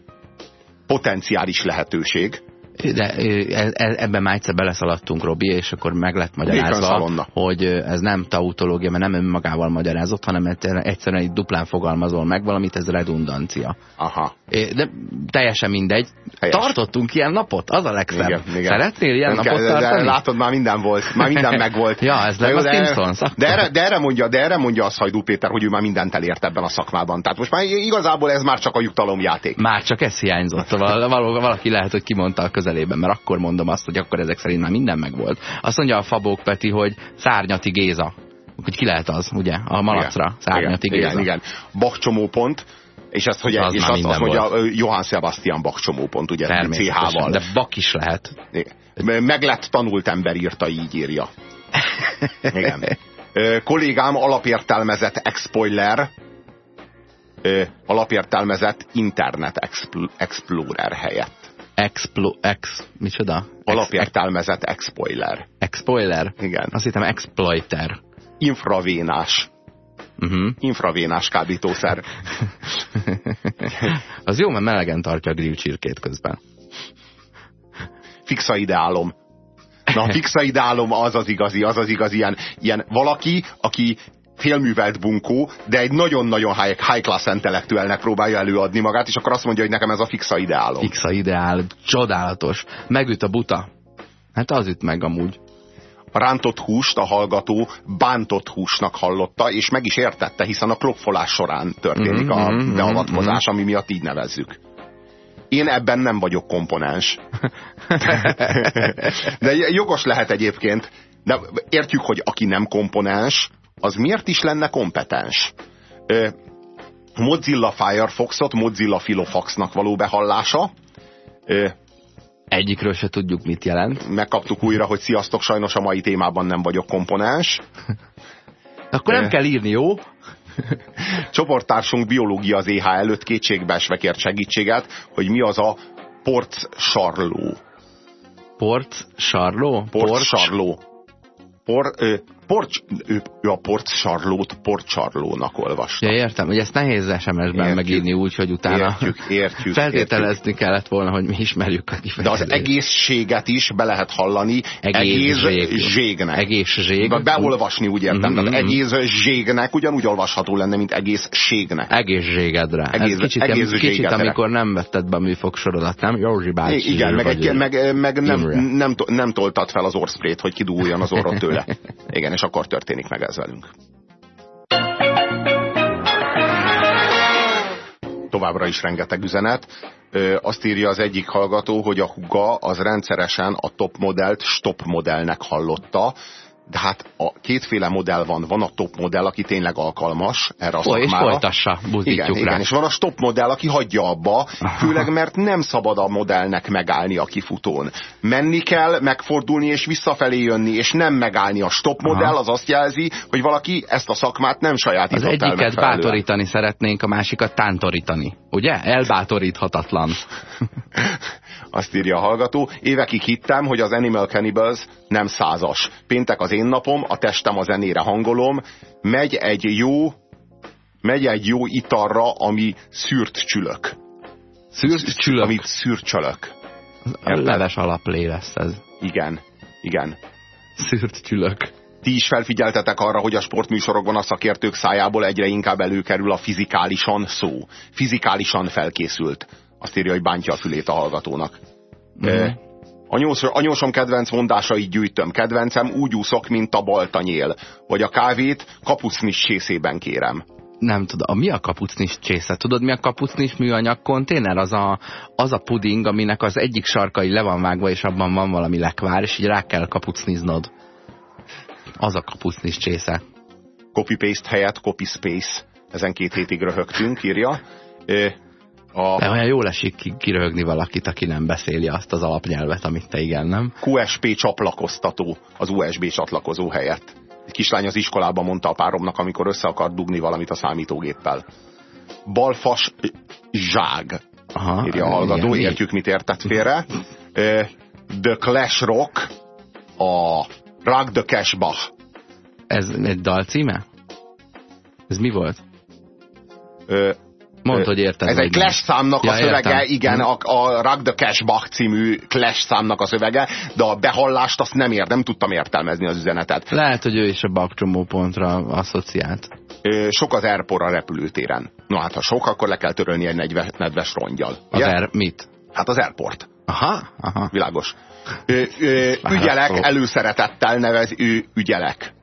S2: Potenciális lehetőség
S1: de e, e, ebben már egyszer beleszaladtunk, Robi, és akkor meg lett magyarázva, hogy ez nem tautológia, mert nem önmagával magyarázott, hanem egyszerűen egy duplán fogalmazol meg valamit, ez redundancia.
S2: Aha.
S1: De teljesen mindegy. Helyes. Tartottunk ilyen napot, az a legszebb. Igen, igen. Szeretnél ilyen nem napot kell, tartani?
S2: De látod, már minden volt, már minden megvolt.
S1: ja, ez nem a Simpsons.
S2: De, erre, de, erre mondja, de erre mondja az Hajdú Péter, hogy ő már mindent elért ebben a szakmában. Tehát most már igazából ez már csak a jutalomjáték.
S1: Már csak ez hiányzott. Valaki lehet, hogy kimondta a közel közelében, mert akkor mondom azt, hogy akkor ezek szerint már minden megvolt. Azt mondja a Fabók Peti, hogy Szárnyati Géza. Hogy ki lehet az, ugye? A malacra, igen, Szárnyati
S2: igen,
S1: Géza.
S2: Igen, igen. Bach csomópont, és ezt, hogy, az és azt, azt mondja Johann Sebastian Bach csomópont, ugye? CH-val.
S1: De Bach is lehet.
S2: Meg lett tanult ember írta, így írja. Igen. Kollégám alapértelmezett expoiler, alapértelmezett Internet Explorer helyett.
S1: Explo, ex, micsoda?
S2: Alapértelmezett expoiler.
S1: Expoiler?
S2: Igen.
S1: Azt hittem exploiter.
S2: Infravénás. Uh -huh. Infravénás kábítószer.
S1: az jó, mert melegen tartja a grill csirkét közben.
S2: Fixa ideálom. Na, a fixa ideálom az az igazi, az az igazi ilyen, ilyen valaki, aki félművelt bunkó, de egy nagyon-nagyon high, high class intellektuelnek próbálja előadni magát, és akkor azt mondja, hogy nekem ez a fixa ideálom.
S1: Fixa ideál, csodálatos. Megüt a buta. Hát az üt meg amúgy.
S2: a rántott húst a hallgató bántott húsnak hallotta, és meg is értette, hiszen a klopfolás során történik mm -hmm, a mhm, beavatkozás, mm -hmm. ami miatt így nevezzük. Én ebben nem vagyok komponens. De jogos lehet egyébként. De értjük, hogy aki nem komponens, az miért is lenne kompetens? Mozilla Firefoxot Mozilla Filofaxnak való behallása.
S1: Egyikről se tudjuk, mit jelent.
S2: Megkaptuk újra, hogy sziasztok, sajnos a mai témában nem vagyok komponens.
S1: Akkor nem kell írni, jó?
S2: Csoporttársunk biológia az EH előtt kétségbeesve kért segítséget, hogy mi az a porc-sarló.
S1: Porc-sarló?
S2: Porc-sarló. Por, ö, porcs, ő, ő a porcsarlót porcsarlónak olvasta.
S1: Ja, értem, hogy ezt nehéz SMS-ben megírni úgy, hogy utána
S2: értjük, értjük,
S1: feltételezni értjük. kellett volna, hogy mi ismerjük a
S2: kifejezést. De az egészséget is be lehet hallani egész, zség. zségnek.
S1: Egész zség.
S2: Beolvasni úgy értem, mm -hmm. egész zségnek ugyanúgy olvasható lenne, mint egész ségnek.
S1: Egész zségedre. Egész, Ez kicsit, egész kicsit zségedre. amikor nem vetted be a műfogsorodat, nem? Józsi bácsi.
S2: Igen, meg, egy, meg, meg nem, nem, nem toltad fel az orszprét, hogy kidúljon az orrod tőle. Igen, és akkor történik meg ez velünk. Továbbra is rengeteg üzenet. Azt írja az egyik hallgató, hogy a huga az rendszeresen a top modellt stop modellnek hallotta, de hát a kétféle modell van. Van a top modell, aki tényleg alkalmas erre a szakmára.
S1: És folytassa,
S2: igen, rá. igen, és van a stop modell, aki hagyja abba, főleg mert nem szabad a modellnek megállni a kifutón. Menni kell, megfordulni és visszafelé jönni, és nem megállni. A stop modell az azt jelzi, hogy valaki ezt a szakmát nem sajátított
S1: Az egyiket bátorítani szeretnénk, a másikat tántorítani. Ugye? Elbátoríthatatlan.
S2: Azt írja a hallgató. Évekig hittem, hogy az Animal Cannibals nem százas. Péntek az én napom, a testem a zenére hangolom, megy egy jó megy egy jó italra, ami szűrt csülök.
S1: Szűrt csülök?
S2: Amit szűrt csülök.
S1: A leves alaplé lesz ez.
S2: Igen, igen.
S1: Szűrt csülök.
S2: Ti is felfigyeltetek arra, hogy a sportműsorokban a szakértők szájából egyre inkább előkerül a fizikálisan szó. Fizikálisan felkészült. Azt írja, hogy bántja a fülét a hallgatónak. Mm. -hmm. Anyós, anyósom kedvenc mondásait gyűjtöm. Kedvencem úgy úszok, mint a baltanyél. Vagy a kávét kapucnis csészében kérem.
S1: Nem tudom, mi a kapucnis csésze? Tudod, mi a kapucnis műanyag konténer? Az a, az a puding, aminek az egyik sarkai le van vágva, és abban van valami lekvár, és így rá kell kapucniznod. Az a kapucnis csésze.
S2: Copy-paste helyett copy-space. Ezen két hétig röhögtünk, írja.
S1: A... De olyan jól esik kiröhögni valakit, aki nem beszéli azt az alapnyelvet, amit te igen, nem?
S2: QSP csaplakoztató az USB csatlakozó helyett. Egy kislány az iskolában mondta a páromnak, amikor össze akart dugni valamit a számítógéppel. Balfas zság, Aha, írja a hallgató, igen, értjük, mit értett félre. The Clash Rock, a Rag the Cashbach.
S1: Ez egy dal címe? Ez mi volt? Mondd, hogy érted.
S2: Ez egy Clash számnak ja, a szövege, értem. igen, a, a Rag the Cash Bach című Clash számnak a szövege, de a behallást azt nem ért, nem tudtam értelmezni az üzenetet.
S1: Lehet, hogy ő is a Bach csomópontra asszociált.
S2: Sok az airport a repülőtéren. No hát, ha sok, akkor le kell törölni egy nedves, nedves rongyal.
S1: Az air, mit?
S2: Hát az airport.
S1: Aha, aha.
S2: Világos. Ö, ö, ügyelek, előszeretettel nevez, ő, ügyelek.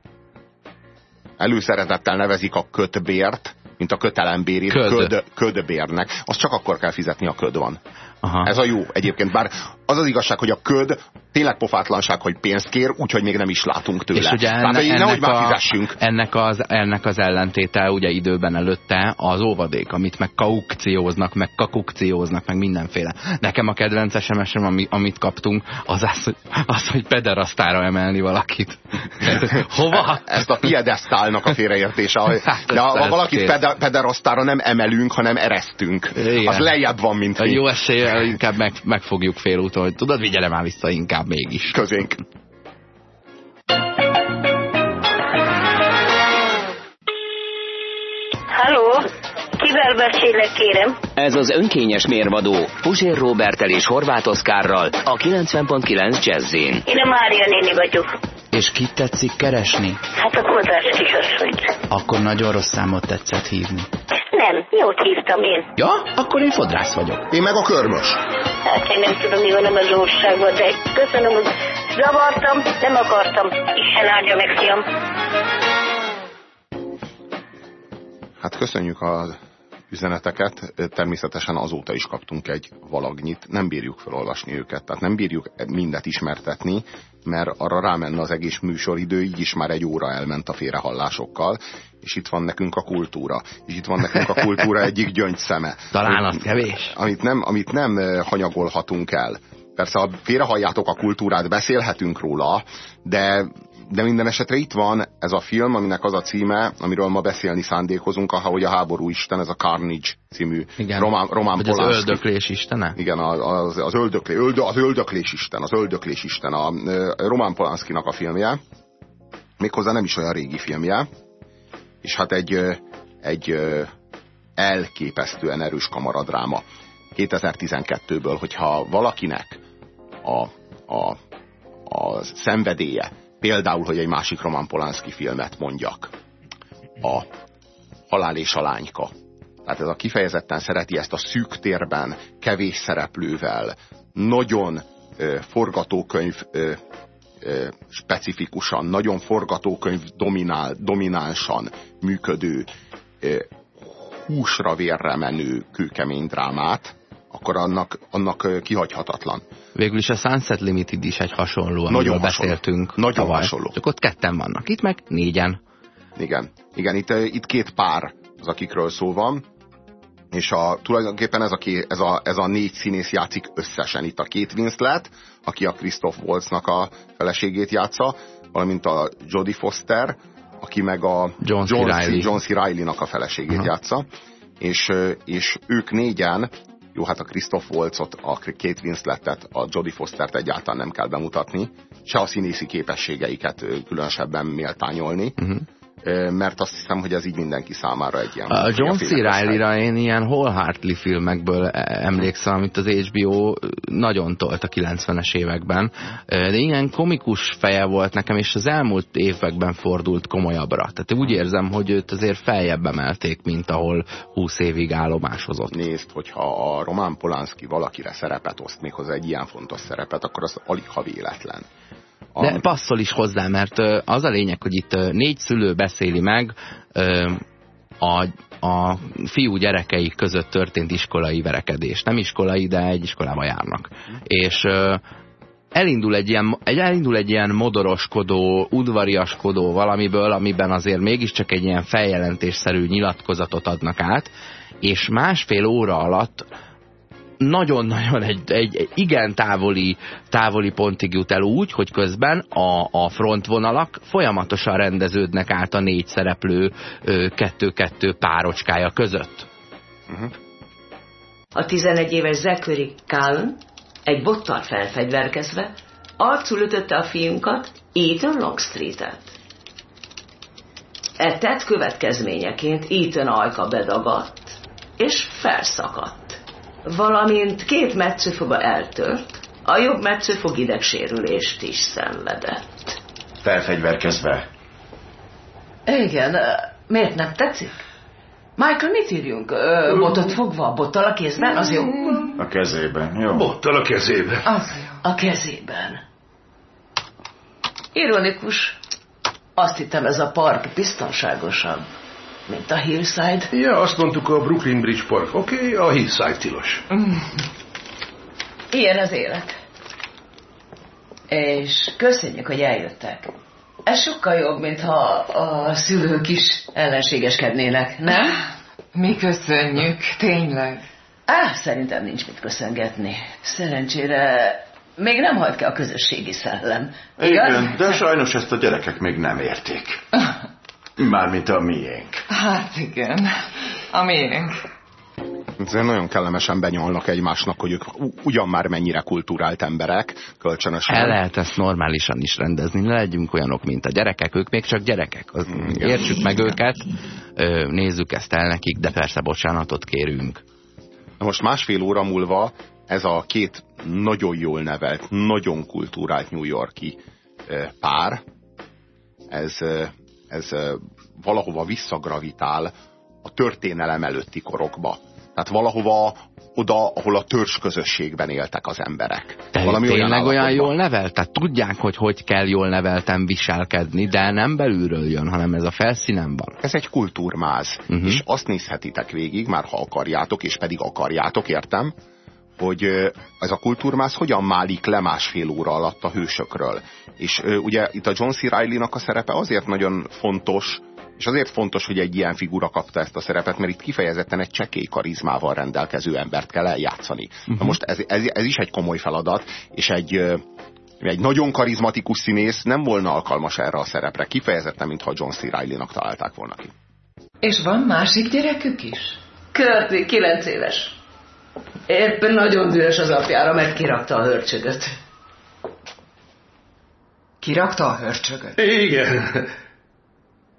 S2: Előszeretettel nevezik a kötbért, mint a kötelembérét köd. Köd, ködbérnek. Az csak akkor kell fizetni, a köd van. Aha. Ez a jó egyébként, bár az az igazság, hogy a köd tényleg pofátlanság, hogy pénzt kér, úgyhogy még nem is látunk tőle.
S1: És ugye enne, Tehát, ennek, már fizessünk. A, ennek, az, ennek az ellentéte ugye időben előtte az óvadék, amit meg kaukcióznak, meg kakukcióznak, meg mindenféle. Nekem a kedvenc SMS-em, ami, amit kaptunk, az az, hogy, az, hogy pederasztára emelni valakit. Hova?
S2: Ezt a piedesztálnak a félreértése. De ha valakit peder, pederasztára nem emelünk, hanem eresztünk. Igen. Az lejjebb van, mint
S1: mi. Jó eséllyel inkább meg, megfogjuk félúton, hogy tudod, vigyele már vissza inkább mégis.
S2: Közénk.
S4: Halló? Kivel beszélek, kérem?
S3: Ez az önkényes mérvadó Puzsér Robertel és Horváth Oszkárral a 90.9 Jazzin.
S4: Én a Mária néni vagyok.
S1: És kit tetszik keresni?
S4: Hát a kodrás kisasszonyt.
S1: Akkor nagyon rossz számot tetszett hívni.
S4: Nem, jót hívtam én.
S1: Ja? Akkor én fodrász vagyok.
S2: Én meg a körmös.
S4: Hát én nem tudom, mi van az országban, de köszönöm, hogy Zavartam, nem akartam. Isten áldja meg, fiam.
S2: Hát köszönjük a üzeneteket, természetesen azóta is kaptunk egy valagnyit, nem bírjuk felolvasni őket, tehát nem bírjuk mindet ismertetni, mert arra rámenne az egész műsoridő, így is már egy óra elment a félrehallásokkal, és itt van nekünk a kultúra, és itt van nekünk a kultúra egyik gyöngyszeme.
S1: Talán az kevés.
S2: Amit nem, amit nem hanyagolhatunk el. Persze, ha félrehalljátok a kultúrát, beszélhetünk róla, de de minden esetre itt van ez a film, aminek az a címe, amiről ma beszélni szándékozunk, ahogy a háború isten, ez a Carnage című
S1: Igen.
S2: román, román
S1: Hogy az öldöklés istene?
S2: Igen, az, az, öldöklé, öldö, az öldöklés isten, az öldöklés isten, a, a Roman Polanskinak a filmje, méghozzá nem is olyan régi filmje, és hát egy, egy elképesztően erős kamaradráma 2012-ből, hogyha valakinek a, a, a szenvedélye Például, hogy egy másik Roman Polanski filmet mondjak. A Halál és a lányka. Tehát ez a kifejezetten szereti ezt a szűk térben, kevés szereplővel, nagyon ö, forgatókönyv ö, specifikusan, nagyon forgatókönyv dominál, dominánsan működő, húsra vérre menő kőkemény drámát, akkor annak, annak kihagyhatatlan.
S1: Végül is a Sunset Limited is egy hasonló, Nagyon beszéltünk.
S2: Nagyon tavaly. hasonló.
S1: Csak ott ketten vannak, itt meg négyen.
S2: Igen, igen itt, itt két pár az, akikről szó van, és a, tulajdonképpen ez a, ez, a, ez a négy színész játszik összesen. Itt a két Winslet, aki a Christoph Waltznak a feleségét játsza, valamint a Jodie Foster, aki meg a
S1: John C. Reilly.
S2: John C. Reilly-nak a feleségét Aha. játsza, és, és ők négyen jó, hát a Christoph Waltzot, a Kate Winsletet, a Jodie Fostert egyáltalán nem kell bemutatni, se a színészi képességeiket különösebben méltányolni. Uh mhm. -huh mert azt hiszem, hogy ez így mindenki számára egy ilyen...
S1: A John C. Reilly-ra én ilyen Hall Hartley filmekből e, emlékszem, amit az HBO nagyon tolt a 90-es években, de ilyen komikus feje volt nekem, és az elmúlt években fordult komolyabbra. Tehát úgy érzem, hogy őt azért feljebb emelték, mint ahol 20 évig állomásozott.
S2: Nézd, hogyha a Roman Polanski valakire szerepet oszt, méghozzá egy ilyen fontos szerepet, akkor az alig ha véletlen.
S1: De passzol is hozzá, mert az a lényeg, hogy itt négy szülő beszéli meg a, a fiú gyerekei között történt iskolai verekedés. Nem iskolai, de egy iskolába járnak. És elindul egy, ilyen, egy, elindul egy ilyen modoroskodó, udvariaskodó valamiből, amiben azért mégiscsak egy ilyen feljelentésszerű nyilatkozatot adnak át, és másfél óra alatt nagyon-nagyon egy, egy, igen távoli, távoli pontig jut el úgy, hogy közben a, a frontvonalak folyamatosan rendeződnek át a négy szereplő kettő-kettő párocskája között. Uh
S5: -huh. A 11 éves Zachary Cullen egy bottal felfegyverkezve arcul ütötte a fiunkat, Ethan Longstreet-et. E tett következményeként Ethan ajka bedagadt, és felszakadt valamint két metszőfoga eltört, a jobb metszőfog idegsérülést is szenvedett.
S6: Felfegyverkezve.
S5: Igen, miért nem tetszik? Michael, mit írjunk? botot fogva, bottal a kézben, az jó?
S6: A kezében, jó.
S7: Bottal a kezében.
S5: Az jó. A kezében. Ironikus. Azt hittem, ez a park biztonságosabb. Mint a Hillside?
S7: Ja, azt mondtuk a Brooklyn Bridge Park. Oké, okay, a Hillside tilos. Mm.
S5: Ilyen az élet. És köszönjük, hogy eljöttek. Ez sokkal jobb, mint ha a szülők is ellenségeskednének, nem?
S8: Mi köszönjük, tényleg.
S5: Á, szerintem nincs mit köszöngetni. Szerencsére még nem hajt ki a közösségi szellem.
S6: Igaz? Igen, de sajnos ezt a gyerekek még nem érték. Mármint a miénk.
S8: Hát igen, a miénk.
S2: Ezért nagyon kellemesen benyolnak egymásnak, hogy ők ugyan már mennyire kulturált emberek, kölcsönösen.
S1: El lehet ezt normálisan is rendezni, ne legyünk olyanok, mint a gyerekek, ők még csak gyerekek. Az, értsük meg őket, nézzük ezt el nekik, de persze bocsánatot kérünk.
S2: Most másfél óra múlva ez a két nagyon jól nevelt, nagyon kultúrált New Yorki pár, ez ez valahova visszagravitál a történelem előtti korokba. Tehát valahova oda, ahol a törzs közösségben éltek az emberek.
S1: De Valami tényleg olyan, olyan jól nevelt? Tehát tudják, hogy hogy kell jól neveltem viselkedni, de nem belülről jön, hanem ez a felszínen van.
S2: Ez egy kultúrmáz, uh mhm. -huh. és azt nézhetitek végig, már ha akarjátok, és pedig akarjátok, értem, hogy ez a kultúrmáz hogyan málik le másfél óra alatt a hősökről. És ugye itt a John C. Reilly-nak a szerepe azért nagyon fontos, és azért fontos, hogy egy ilyen figura kapta ezt a szerepet, mert itt kifejezetten egy csekély karizmával rendelkező embert kell eljátszani. Uh -huh. Na mhm. most ez, ez, ez is egy komoly feladat, és egy, egy nagyon karizmatikus színész nem volna alkalmas erre a szerepre, kifejezetten, mintha John C. Reilly-nak találták volna ki.
S8: És van másik gyerekük is?
S5: Körti, kilenc éves. Éppen nagyon dühös az apjára, mert kirakta a hörcsögöt.
S8: Kirakta a hörcsögöt?
S7: Igen.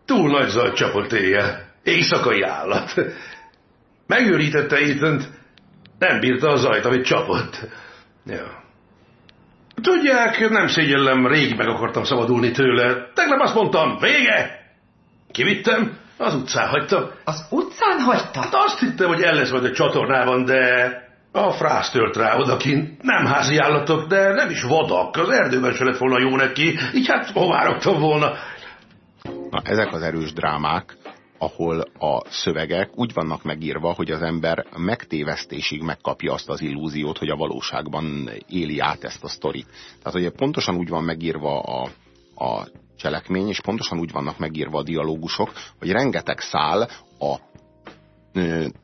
S7: Túl nagy zaj csapott éjjel. Éjszakai állat. Megőrítette ethan Nem bírta a zajt, amit csapott. Ja. Tudják, nem szégyellem, rég meg akartam szabadulni tőle. Tegnap azt mondtam, vége! Kivittem, az utcán hagyta.
S8: Az utcán hagyta?
S7: Hát azt hittem, hogy el lesz majd a csatornában, de a frász tört rá odakint. Nem házi állatok, de nem is vadak. Az erdőben se lett volna jó neki, így hát hová raktam volna.
S2: Na, ezek az erős drámák, ahol a szövegek úgy vannak megírva, hogy az ember megtévesztésig megkapja azt az illúziót, hogy a valóságban éli át ezt a sztorit. Tehát, hogy pontosan úgy van megírva a, a cselekmény, és pontosan úgy vannak megírva a dialógusok, hogy rengeteg szál a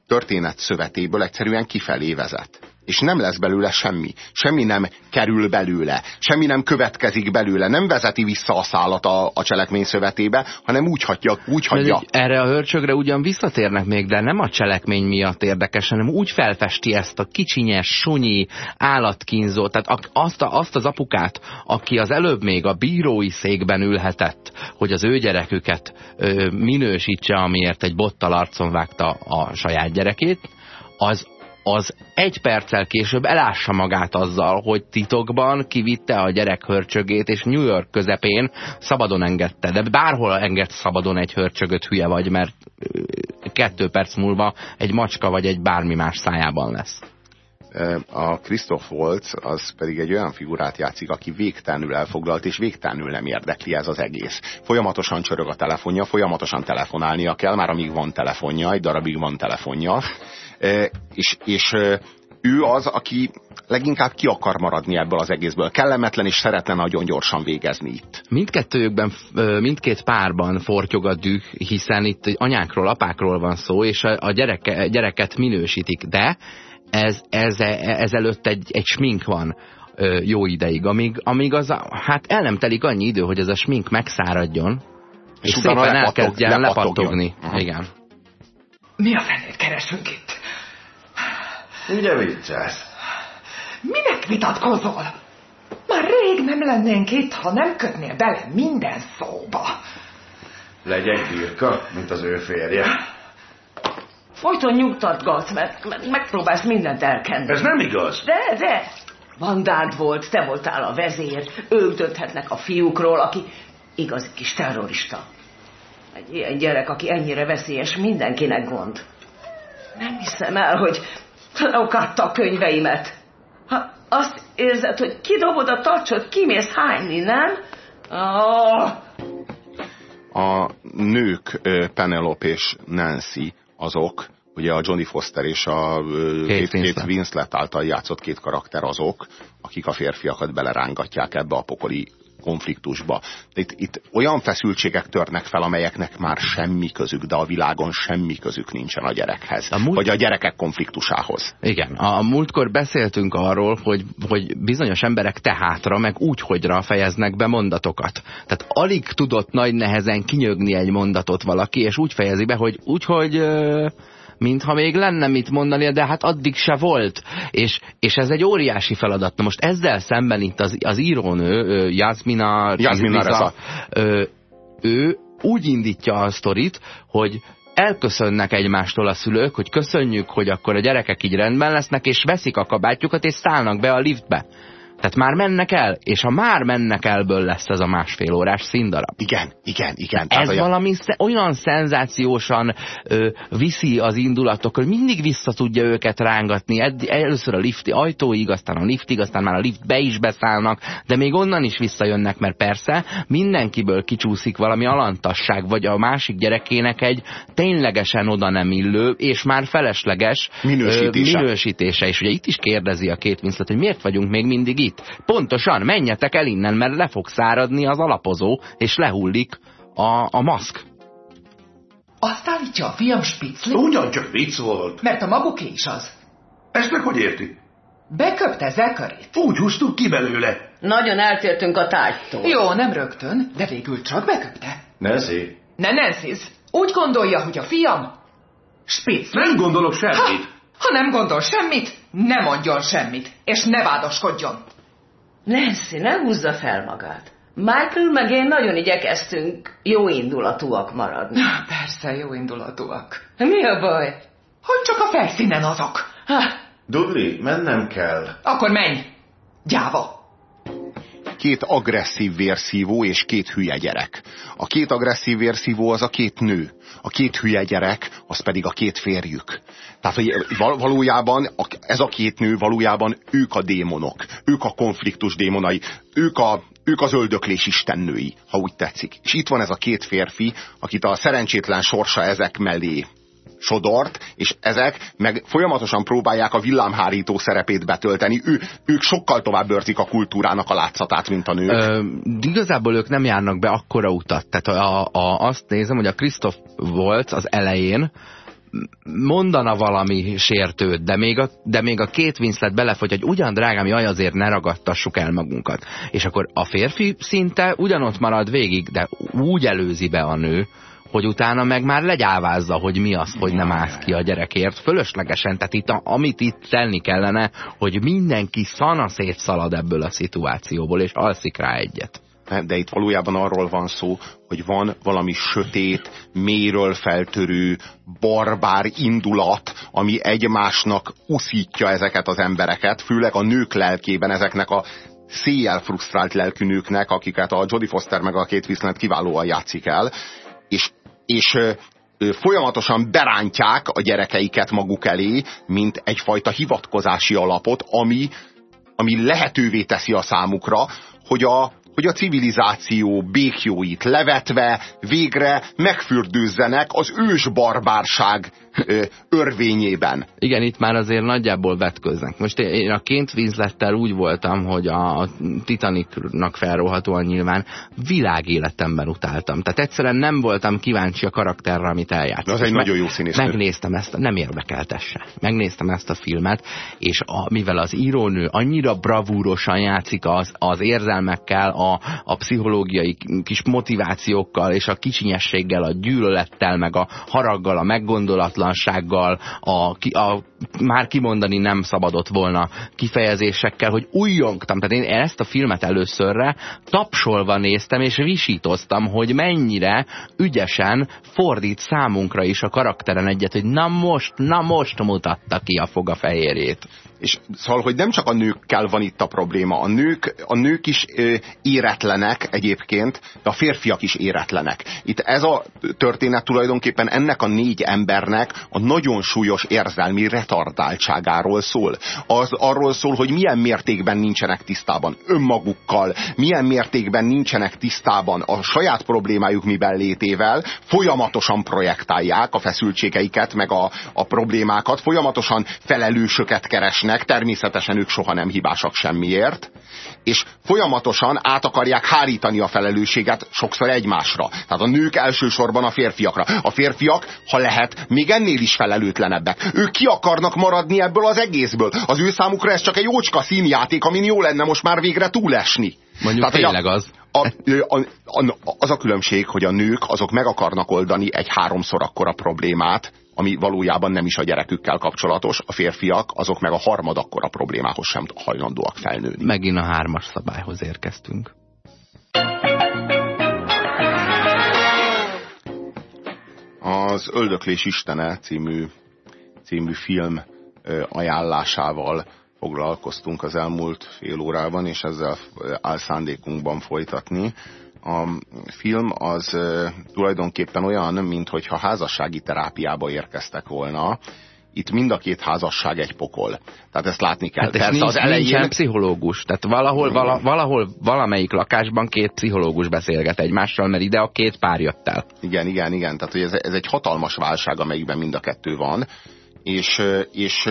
S2: történet szövetéből egyszerűen kifelé vezet és nem lesz belőle semmi. Semmi nem kerül belőle, semmi nem következik belőle, nem vezeti vissza a szállat a, a cselekmény szövetébe, hanem úgy hagyja. Úgy hagyja.
S1: Erre a hörcsögre ugyan visszatérnek még, de nem a cselekmény miatt érdekes, hanem úgy felfesti ezt a kicsinyes, sunyi, állatkínzó, tehát azt, a, azt az apukát, aki az előbb még a bírói székben ülhetett, hogy az ő gyereküket ö, minősítse, amiért egy bottal arcon vágta a saját gyerekét, az az egy perccel később elássa magát azzal, hogy titokban kivitte a gyerek hörcsögét, és New York közepén szabadon engedte. De bárhol enged szabadon egy hörcsögöt, hülye vagy, mert kettő perc múlva egy macska vagy egy bármi más szájában lesz.
S2: A Christoph Waltz az pedig egy olyan figurát játszik, aki végtelenül elfoglalt, és végtelenül nem érdekli ez az egész. Folyamatosan csörög a telefonja, folyamatosan telefonálnia kell, már amíg van telefonja, egy darabig van telefonja, és, és ő az, aki leginkább ki akar maradni ebből az egészből. Kellemetlen és szeretne nagyon gyorsan végezni itt.
S1: Mindkettőjükben, mindkét párban fortyog a düh, hiszen itt anyákról, apákról van szó, és a gyereke, gyereket minősítik, de ez, ez, ezelőtt egy, egy smink van jó ideig, amíg, amíg az, hát el nem telik annyi idő, hogy ez a smink megszáradjon, és, és szépen elkezdjen lepattogni. Uh -huh. Igen.
S8: Mi a fenét keresünk itt?
S6: Ugye viccelsz?
S8: Minek vitatkozol? Már rég nem lennénk itt, ha nem kötnél bele minden szóba.
S6: Legyek birka, mint az ő férje.
S5: Folyton nyugtatgatsz, mert, mert megpróbálsz mindent elkenni.
S7: Ez nem igaz.
S5: De, de. Vandád volt, te voltál a vezér, ők dönthetnek a fiúkról, aki igazi kis terrorista. Egy ilyen gyerek, aki ennyire veszélyes, mindenkinek gond. Nem hiszem el, hogy Leokatta a könyveimet. Ha azt érzed, hogy kidobod a tacsot, kimész hányni, nem? Oh.
S2: A nők Penelope és Nancy azok, ugye a Johnny Foster és a Kate, Kate Winslet által játszott két karakter azok, akik a férfiakat belerángatják ebbe a pokoli konfliktusba. Itt, itt olyan feszültségek törnek fel, amelyeknek már semmi közük, de a világon semmi közük nincsen a gyerekhez. A múlt... Vagy a gyerekek konfliktusához.
S1: Igen. A, a múltkor beszéltünk arról, hogy, hogy bizonyos emberek tehátra, meg úgy, hogyra fejeznek be mondatokat. Tehát alig tudott nagy nehezen kinyögni egy mondatot valaki, és úgy fejezi be, hogy úgy, hogy... Ö mintha még lenne mit mondani, de hát addig se volt. És, és ez egy óriási feladat. Na most ezzel szemben itt az, az írónő, Jasmina,
S2: Jasmina Reza,
S1: ő úgy indítja a sztorit, hogy elköszönnek egymástól a szülők, hogy köszönjük, hogy akkor a gyerekek így rendben lesznek, és veszik a kabátjukat, és szállnak be a liftbe. Tehát már mennek el, és a már mennek elből lesz ez a másfél órás színdarab.
S2: Igen, igen, igen.
S1: Ez olyan... valami olyan szenzációsan ö, viszi az indulatok, hogy mindig vissza tudja őket rángatni. Ed, először a lifti ajtóig, aztán a liftig, aztán már a liftbe is beszállnak, de még onnan is visszajönnek, mert persze mindenkiből kicsúszik valami alantasság, vagy a másik gyerekének egy ténylegesen oda nem illő, és már felesleges
S2: minősítése.
S1: Ö, minősítése. És ugye itt is kérdezi a két Winslet, hogy miért vagyunk még mindig itt itt. Pontosan, menjetek el innen, mert le fog száradni az alapozó, és lehullik a, a maszk.
S8: Azt állítja a fiam Spitzli?
S7: Ugyancsak vicc volt.
S8: Mert a maguké is az.
S7: Ezt meg hogy érti?
S8: Beköpte Zekarét.
S7: Úgy húztuk ki belőle.
S5: Nagyon eltértünk a tárgytól.
S8: Jó, nem rögtön, de végül csak beköpte.
S6: Nancy.
S8: Ne, Nancy, úgy gondolja, hogy a fiam Spitzli.
S7: Nem gondolok semmit.
S8: Ha, ha nem gondol semmit, ne mondjon semmit, és ne vádoskodjon.
S5: Nancy, ne húzza fel magát. Michael meg én nagyon igyekeztünk jó indulatúak maradni.
S8: Na, persze, jó indulatúak.
S5: Mi a baj?
S8: Hogy csak a felszínen azok. Ha.
S6: Dudley, mennem kell.
S8: Akkor menj. Gyáva.
S2: Két agresszív vérszívó és két hülye gyerek. A két agresszív vérszívó az a két nő. A két hülye gyerek az pedig a két férjük. Tehát, hogy valójában ez a két nő valójában ők a démonok. Ők a konfliktus démonai. Ők, a, ők az öldöklés istennői, ha úgy tetszik. És itt van ez a két férfi, akit a szerencsétlen sorsa ezek mellé sodort, és ezek meg folyamatosan próbálják a villámhárító szerepét betölteni. Ő, ők sokkal tovább bőrzik a kultúrának a látszatát, mint a nők. Ö,
S1: igazából ők nem járnak be akkora utat. Tehát a, a, azt nézem, hogy a Krisztof volt az elején, mondana valami sértőt, de még a, de még a két Winslet belefogy, hogy ugyan drágám, jaj, azért ne ragadtassuk el magunkat. És akkor a férfi szinte ugyanott marad végig, de úgy előzi be a nő, hogy utána meg már legyávázza, hogy mi az, hogy nem állsz ki a gyerekért. Fölöslegesen, tehát itt, amit itt tenni kellene, hogy mindenki szana szétszalad ebből a szituációból, és alszik rá egyet
S2: de itt valójában arról van szó, hogy van valami sötét, mélyről feltörő, barbár indulat, ami egymásnak uszítja ezeket az embereket, főleg a nők lelkében ezeknek a széjjel frusztrált lelkű nőknek, akiket a Jodie Foster meg a két Winslet kiválóan játszik el, és, és folyamatosan berántják a gyerekeiket maguk elé, mint egyfajta hivatkozási alapot, ami, ami lehetővé teszi a számukra, hogy a, hogy a civilizáció békjóit levetve végre megfürdőzzenek az ős barbárság örvényében.
S1: Igen, itt már azért nagyjából vetköznek. Most én a Kent Winslettel úgy voltam, hogy a Titanicnak felróhatóan nyilván világéletemben utáltam. Tehát egyszerűen nem voltam kíváncsi a karakterre, amit eljátszott.
S2: Az egy nagyon jó színész.
S1: Megnéztem ezt, nem érdekelt ez se. Megnéztem ezt a filmet, és a, mivel az írónő annyira bravúrosan játszik az, az érzelmekkel, a, a pszichológiai kis motivációkkal, és a kicsinyességgel, a gyűlölettel, meg a haraggal, a meggondolatlan tudatlansággal, a, a már kimondani nem szabadott volna kifejezésekkel, hogy újjongtam. Tehát én ezt a filmet előszörre tapsolva néztem, és visítoztam, hogy mennyire ügyesen fordít számunkra is a karakteren egyet, hogy na most, na most mutatta ki a foga fehérjét.
S2: És szóval, hogy nem csak a nőkkel van itt a probléma, a nők, a nők is éretlenek egyébként, de a férfiak is éretlenek. Itt ez a történet tulajdonképpen ennek a négy embernek a nagyon súlyos érzelmi retardáltságáról szól. Az arról szól, hogy milyen mértékben nincsenek tisztában önmagukkal, milyen mértékben nincsenek tisztában a saját problémájuk miben létével, folyamatosan projektálják a feszültségeiket, meg a, a problémákat, folyamatosan felelősöket keresnek, meg, természetesen ők soha nem hibásak semmiért, és folyamatosan át akarják hárítani a felelősséget sokszor egymásra. Tehát a nők elsősorban a férfiakra. A férfiak, ha lehet, még ennél is felelőtlenebbek. Ők ki akarnak maradni ebből az egészből. Az ő számukra ez csak egy ócska színjáték, amin jó lenne most már végre túlesni.
S1: Mondjuk Tehát, tényleg az.
S2: A, a, a, az a különbség, hogy a nők azok meg akarnak oldani egy háromszor akkora problémát, ami valójában nem is a gyerekükkel kapcsolatos, a férfiak azok meg a harmad akkora problémához sem hajlandóak felnőni.
S1: Megint a hármas szabályhoz érkeztünk.
S2: Az Öldöklés Istene című, című film ajánlásával foglalkoztunk az elmúlt fél órában, és ezzel áll szándékunkban folytatni. A film az tulajdonképpen olyan, mintha házassági terápiába érkeztek volna, itt mind a két házasság egy pokol. Tehát ezt látni kell. Hát
S1: Persze nincs, az elején... Nincsen pszichológus. Tehát valahol, vala, valahol valamelyik lakásban két pszichológus beszélget egymással, mert ide a két pár jött el.
S2: Igen, igen, igen. Tehát hogy ez, ez egy hatalmas válság, amelyikben mind a kettő van. És, és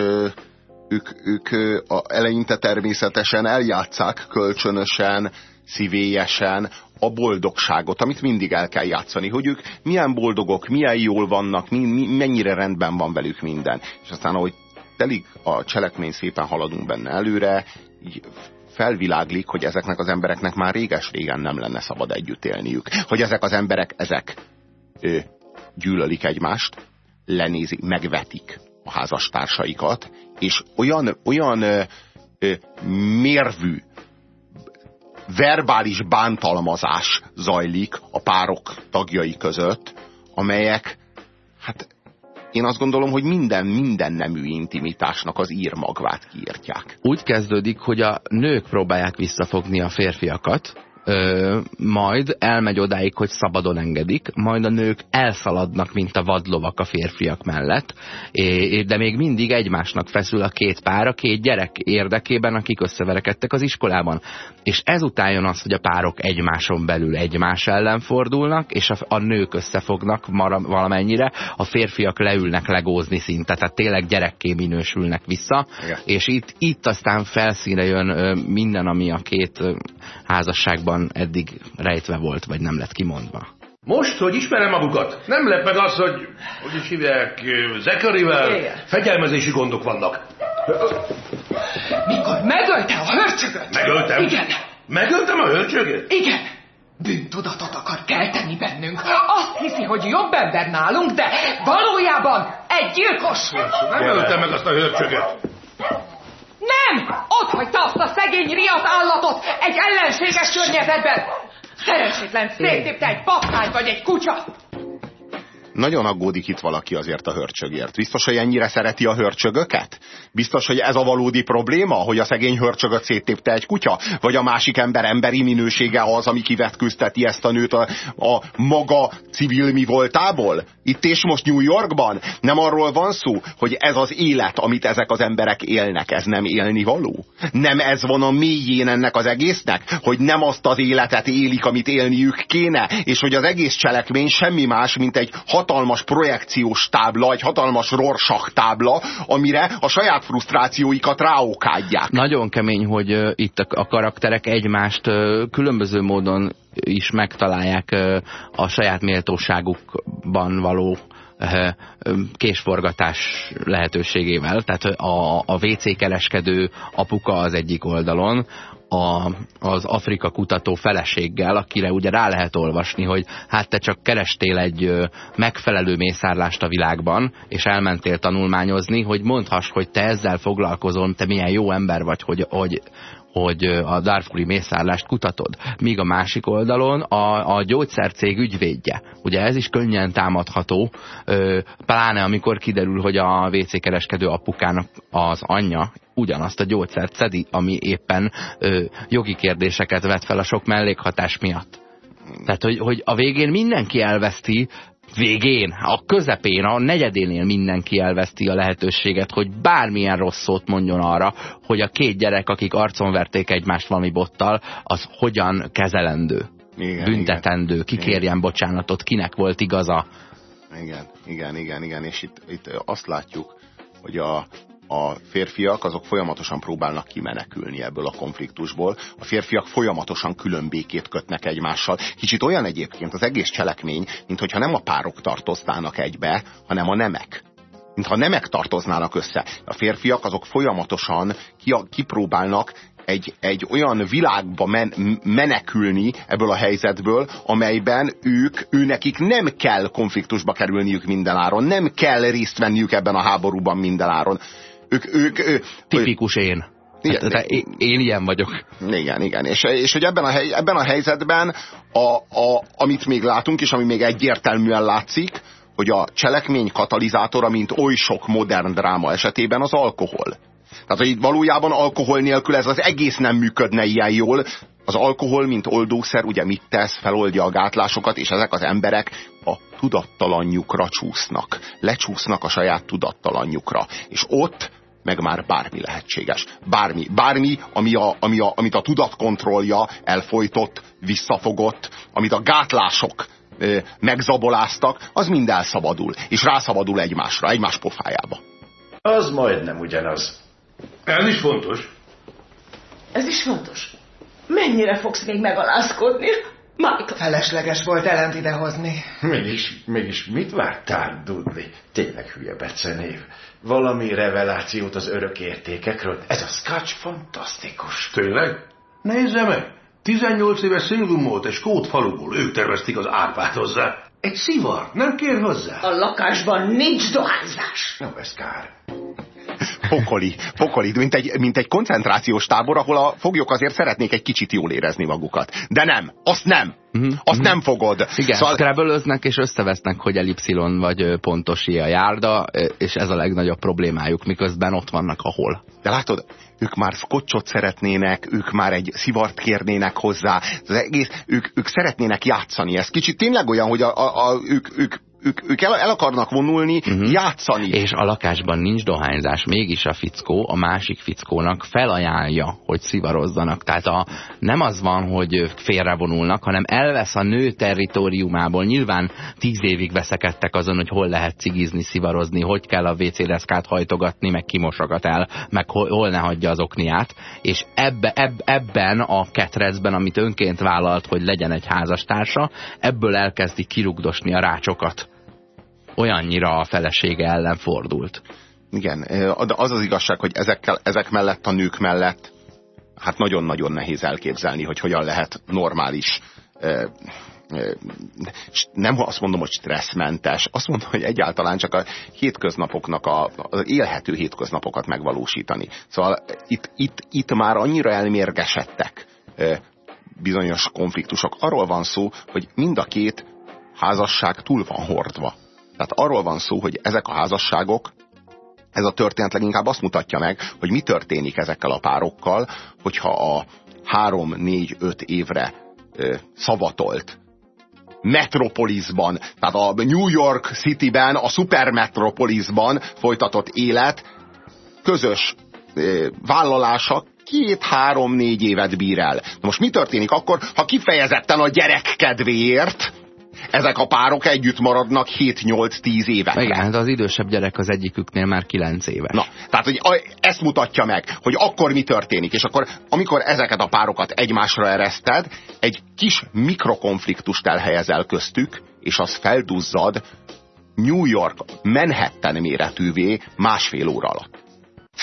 S2: ők, ők a eleinte természetesen eljátszák kölcsönösen, szívélyesen a boldogságot, amit mindig el kell játszani, hogy ők milyen boldogok, milyen jól vannak, mi, mi, mennyire rendben van velük minden. És aztán, ahogy telik a cselekmény, szépen haladunk benne előre, így felviláglik, hogy ezeknek az embereknek már réges-régen nem lenne szabad együtt élniük. Hogy ezek az emberek, ezek ö, gyűlölik egymást, lenézik, megvetik a házastársaikat, és olyan, olyan ö, ö, mérvű, verbális bántalmazás zajlik a párok tagjai között, amelyek, hát én azt gondolom, hogy minden, minden nemű intimitásnak az írmagvát kiírtják.
S1: Úgy kezdődik, hogy a nők próbálják visszafogni a férfiakat, ö, majd elmegy odáig, hogy szabadon engedik, majd a nők elszaladnak, mint a vadlovak a férfiak mellett, é, de még mindig egymásnak feszül a két pár, a két gyerek érdekében, akik összeverekedtek az iskolában. És ezután jön az, hogy a párok egymáson belül egymás ellen fordulnak, és a, a nők összefognak mara, valamennyire, a férfiak leülnek legózni szinte, tehát tényleg gyerekké minősülnek vissza, Igen. és itt, itt aztán felszíne jön minden, ami a két házasságban korábban eddig rejtve volt, vagy nem lett kimondva.
S7: Most, hogy ismerem magukat, nem lep meg az, hogy, hogy is hívják, Zekarivel fegyelmezési gondok vannak.
S8: Mikor megölte a hörcsögöt?
S7: Megöltem?
S8: Igen.
S7: Megöltem a hörcsögöt?
S8: Igen. Bűntudatot akar kelteni bennünk. Azt hiszi, hogy jobb ember nálunk, de valójában egy gyilkos.
S7: Nem öltem meg azt a hörcsögöt.
S8: Nem! Ott hagyta azt a szegény riadt állatot egy ellenséges környezetben! Szerencsétlen széttépte egy papány vagy egy kutya!
S2: Nagyon aggódik itt valaki azért a hörcsögért. Biztos, hogy ennyire szereti a hörcsögöket? Biztos, hogy ez a valódi probléma, hogy a szegény hörcsögöt széttépte egy kutya? Vagy a másik ember emberi minősége az, ami kivetközteti ezt a nőt a, a maga civil mi voltából? Itt és most New Yorkban? Nem arról van szó, hogy ez az élet, amit ezek az emberek élnek, ez nem élni való? Nem ez van a mélyén ennek az egésznek? Hogy nem azt az életet élik, amit élniük kéne? És hogy az egész cselekmény semmi más, mint egy hatalmas projekciós tábla, egy hatalmas rorsak tábla, amire a saját frusztrációikat ráokádják.
S1: Nagyon kemény, hogy itt a, karakterek egymást különböző módon is megtalálják a saját méltóságukban való késforgatás lehetőségével. Tehát a, a WC kereskedő apuka az egyik oldalon, a, az Afrika kutató feleséggel, akire ugye rá lehet olvasni, hogy hát te csak kerestél egy megfelelő mészárlást a világban, és elmentél tanulmányozni, hogy mondhass, hogy te ezzel foglalkozol, te milyen jó ember vagy, hogy, hogy, hogy a Darfuri mészárlást kutatod. Míg a másik oldalon a, a gyógyszercég ügyvédje. Ugye ez is könnyen támadható, pláne amikor kiderül, hogy a WC kereskedő apukának az anyja ugyanazt a gyógyszert szedi, ami éppen ö, jogi kérdéseket vet fel a sok mellékhatás miatt. Tehát, hogy, hogy a végén mindenki elveszti, végén, a közepén, a negyedénél mindenki elveszti a lehetőséget, hogy bármilyen rossz szót mondjon arra, hogy a két gyerek, akik arcon verték egymást valami bottal, az hogyan kezelendő, igen, büntetendő, igen. kikérjen igen. bocsánatot, kinek volt igaza.
S2: Igen, igen, igen, igen, és itt, itt azt látjuk, hogy a, a férfiak azok folyamatosan próbálnak kimenekülni ebből a konfliktusból. A férfiak folyamatosan különbékét kötnek egymással. Kicsit olyan egyébként az egész cselekmény, mintha nem a párok tartoznának egybe, hanem a nemek mintha nemek tartoznának össze. A férfiak azok folyamatosan kipróbálnak egy, egy olyan világba men, menekülni ebből a helyzetből, amelyben ők, őnekik nem kell konfliktusba kerülniük mindenáron, nem kell részt venniük ebben a háborúban mindenáron. Ők, ők, ők,
S1: Tipikus én. Igen, hát, én, én ilyen vagyok.
S2: Igen, igen. És, és hogy ebben a, hely, ebben a helyzetben, a, a, amit még látunk, és ami még egyértelműen látszik, hogy a cselekmény katalizátora, mint oly sok modern dráma esetében az alkohol. Tehát, hogy valójában alkohol nélkül ez az egész nem működne ilyen jól. Az alkohol, mint oldószer, ugye mit tesz, feloldja a gátlásokat, és ezek az emberek a tudattalanjukra csúsznak. Lecsúsznak a saját tudattalanjukra. És ott meg már bármi lehetséges. Bármi, bármi ami a, ami a, amit a tudatkontrollja elfolytott, visszafogott, amit a gátlások ö, megzaboláztak, az mind elszabadul. És rászabadul egymásra, egymás pofájába.
S6: Az majdnem ugyanaz.
S7: Ez is fontos.
S5: Ez is fontos. Mennyire fogsz még megalázkodni? Michael.
S8: Felesleges volt ellent idehozni.
S6: Mégis, mégis mit vártál, Dudley? Tényleg hülye becenév. Valami revelációt az örök értékekről. Ez a Scotch fantasztikus.
S7: Tényleg? Nézze meg! 18 éves Szilvum volt egy skót faluból. Ők tervezték az árpát hozzá. Egy szivar, nem kér hozzá?
S5: A lakásban nincs dohányzás.
S6: No, ez kár
S2: pokoli, pokoli mint, egy, mint egy koncentrációs tábor, ahol a foglyok azért szeretnék egy kicsit jól érezni magukat. De nem, azt nem. Uh-huh. Azt uh-huh. nem fogod.
S1: Igen, szóval... scrabble és összevesznek, hogy elipszilon vagy pontosi a járda, és ez a legnagyobb problémájuk, miközben ott vannak ahol.
S2: De látod, ők már scotchot szeretnének, ők már egy szivart kérnének hozzá, az egész, ők, ők szeretnének játszani. Ez kicsit tényleg olyan, hogy a, a, a, ők, ők ők, ők el, el akarnak vonulni, uh-huh. játszani.
S1: És a lakásban nincs dohányzás, mégis a fickó a másik fickónak felajánlja, hogy szivarozzanak. Tehát a, nem az van, hogy félrevonulnak, hanem elvesz a nő territóriumából. Nyilván tíz évig veszekedtek azon, hogy hol lehet cigizni, szivarozni, hogy kell a WC deszkát hajtogatni, meg kimosogat el, meg hol, hol ne hagyja az okniát. És ebbe, eb, ebben a ketrecben, amit önként vállalt, hogy legyen egy házastársa, ebből elkezdi kirugdosni a rácsokat olyannyira a felesége ellen fordult.
S2: Igen, de az az igazság, hogy ezekkel, ezek mellett a nők mellett hát nagyon-nagyon nehéz elképzelni, hogy hogyan lehet normális nem azt mondom, hogy stresszmentes, azt mondom, hogy egyáltalán csak a hétköznapoknak, a, az élhető hétköznapokat megvalósítani. Szóval itt, itt, itt már annyira elmérgesedtek bizonyos konfliktusok. Arról van szó, hogy mind a két házasság túl van hordva. Tehát arról van szó, hogy ezek a házasságok, ez a történet leginkább azt mutatja meg, hogy mi történik ezekkel a párokkal, hogyha a három, négy, öt évre ö, szavatolt metropolisban, tehát a New York Cityben, a supermetropolisban folytatott élet közös ö, vállalása két, három, négy évet bír el. Na most mi történik akkor, ha kifejezetten a gyerek kedvéért ezek a párok együtt maradnak 7-8-10 évet.
S1: Igen, hát az idősebb gyerek az egyiküknél már 9 éves.
S2: Na, tehát hogy ezt mutatja meg, hogy akkor mi történik, és akkor amikor ezeket a párokat egymásra ereszted, egy kis mikrokonfliktust elhelyezel köztük, és az felduzzad New York Manhattan méretűvé másfél óra alatt.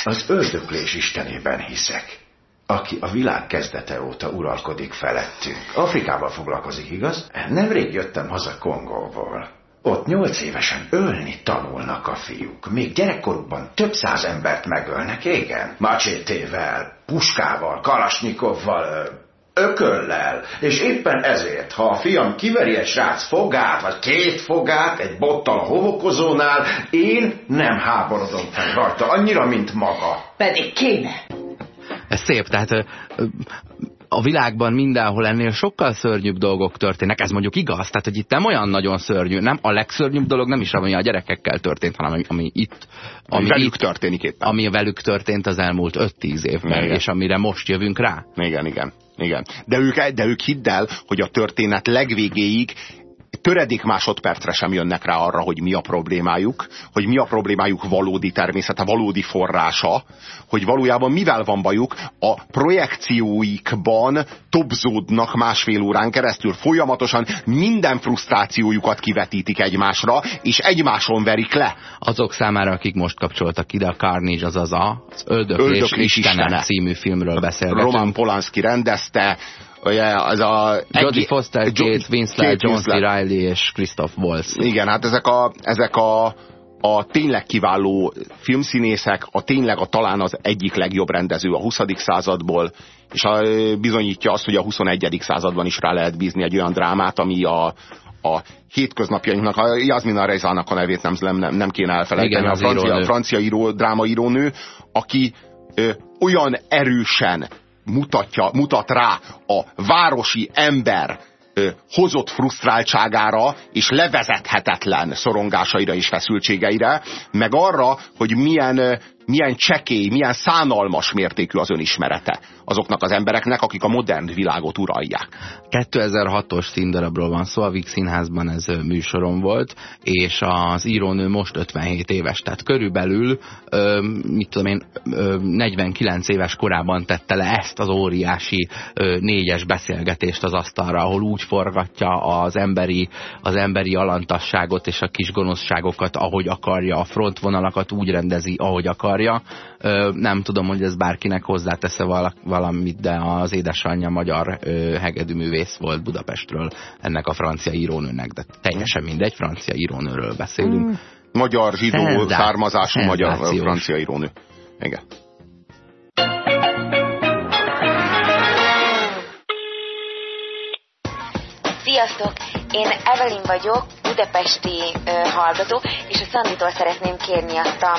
S6: Az öldöklés istenében hiszek aki a világ kezdete óta uralkodik felettünk. Afrikával foglalkozik, igaz? Nemrég jöttem haza Kongóból. Ott nyolc évesen ölni tanulnak a fiúk. Még gyerekkorukban több száz embert megölnek, igen. Macsétével, puskával, kalasnyikovval, ököllel. És éppen ezért, ha a fiam kiveri egy srác fogát, vagy két fogát egy bottal a hovokozónál, én nem háborodom fel rajta, annyira, mint maga.
S5: Pedig kéne.
S1: Ez szép, tehát a világban mindenhol ennél sokkal szörnyűbb dolgok történnek, ez mondjuk igaz, tehát hogy itt nem olyan nagyon szörnyű, nem a legszörnyűbb dolog nem is ami a gyerekekkel történt, hanem ami, ami itt,
S2: ami, velük itt, történik éppen.
S1: Ami velük történt az elmúlt 5-10 évben, igen. és amire most jövünk rá.
S2: Igen, igen. Igen. De ők, de ők hidd el, hogy a történet legvégéig töredék másodpercre sem jönnek rá arra, hogy mi a problémájuk, hogy mi a problémájuk valódi természete, valódi forrása, hogy valójában mivel van bajuk, a projekcióikban tobzódnak másfél órán keresztül, folyamatosan minden frusztrációjukat kivetítik egymásra, és egymáson verik le.
S1: Azok számára, akik most kapcsoltak ide, a Carnage, azaz az Öldöklés, Öldöklés Istenen Istene. című filmről beszélgetünk.
S2: Roman Polanski rendezte, ugye az a...
S1: Jodie Foster, Kate Winslet, John C. Reilly és Christoph Waltz.
S2: Igen, hát ezek a, ezek a, a tényleg kiváló filmszínészek, a tényleg a talán az egyik legjobb rendező a 20. századból, és a, bizonyítja azt, hogy a 21. században is rá lehet bízni egy olyan drámát, ami a, a hétköznapjainknak, a Jasmina Reizának a nevét nem, nem, nem kéne elfelejteni, Igen, a francia, francia író, drámaírónő, aki ö, olyan erősen mutatja, mutat rá a városi ember hozott frusztráltságára és levezethetetlen szorongásaira és feszültségeire, meg arra, hogy milyen milyen csekély, milyen szánalmas mértékű az önismerete azoknak az embereknek, akik a modern világot uralják.
S1: 2006-os színdarabról van szó, a Vix Színházban ez műsorom volt, és az írónő most 57 éves, tehát körülbelül, mit tudom én, 49 éves korában tette le ezt az óriási négyes beszélgetést az asztalra, ahol úgy forgatja az emberi, az emberi alantasságot és a kis gonoszságokat, ahogy akarja, a frontvonalakat úgy rendezi, ahogy akarja, akarja. Nem tudom, hogy ez bárkinek hozzátesze valamit, de az édesanyja magyar hegedűművész volt Budapestről ennek a francia írónőnek, de teljesen mindegy, francia írónőről beszélünk. Hmm.
S2: Magyar zsidó Szenzá származású magyar francia írónő. Igen.
S9: Sziasztok! Én Evelyn vagyok, budapesti ö, hallgató, és a Szanditól szeretném kérni azt a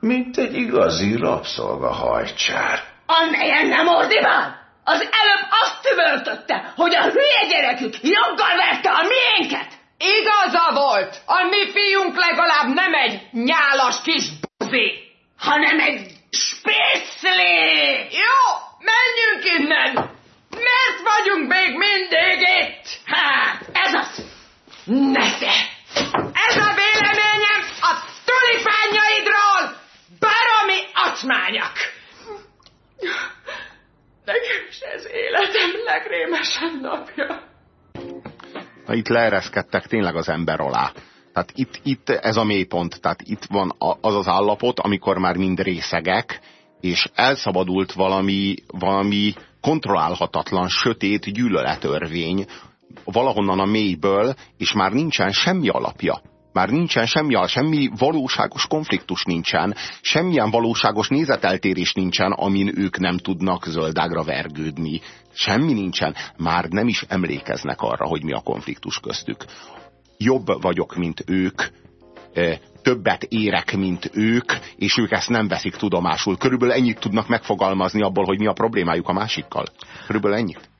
S6: Mint egy igazi rabszolgahajcsár.
S8: Amelyen nem ordibál! Az előbb azt tüvöltötte, hogy a hülye gyerekük joggal verte a miénket! Igaza volt! A mi fiunk legalább nem egy nyálas kis buzi, hanem egy spészlé! Jó, menjünk innen! Miért vagyunk még mindig itt? Hát, ez az! Nesze! Ez a véleményem a tulipányaidról! Baromi acmányak! Nekem is ez életem legrémesebb napja.
S2: Na itt leereszkedtek tényleg az ember alá. Tehát itt, itt ez a mélypont, tehát itt van az az állapot, amikor már mind részegek, és elszabadult valami, valami kontrollálhatatlan, sötét gyűlöletörvény valahonnan a mélyből, és már nincsen semmi alapja már nincsen semmi, semmi valóságos konfliktus nincsen, semmilyen valóságos nézeteltérés nincsen, amin ők nem tudnak zöldágra vergődni. Semmi nincsen. Már nem is emlékeznek arra, hogy mi a konfliktus köztük. Jobb vagyok, mint ők, többet érek, mint ők, és ők ezt nem veszik tudomásul. Körülbelül ennyit tudnak megfogalmazni abból, hogy mi a problémájuk a másikkal. Körülbelül ennyit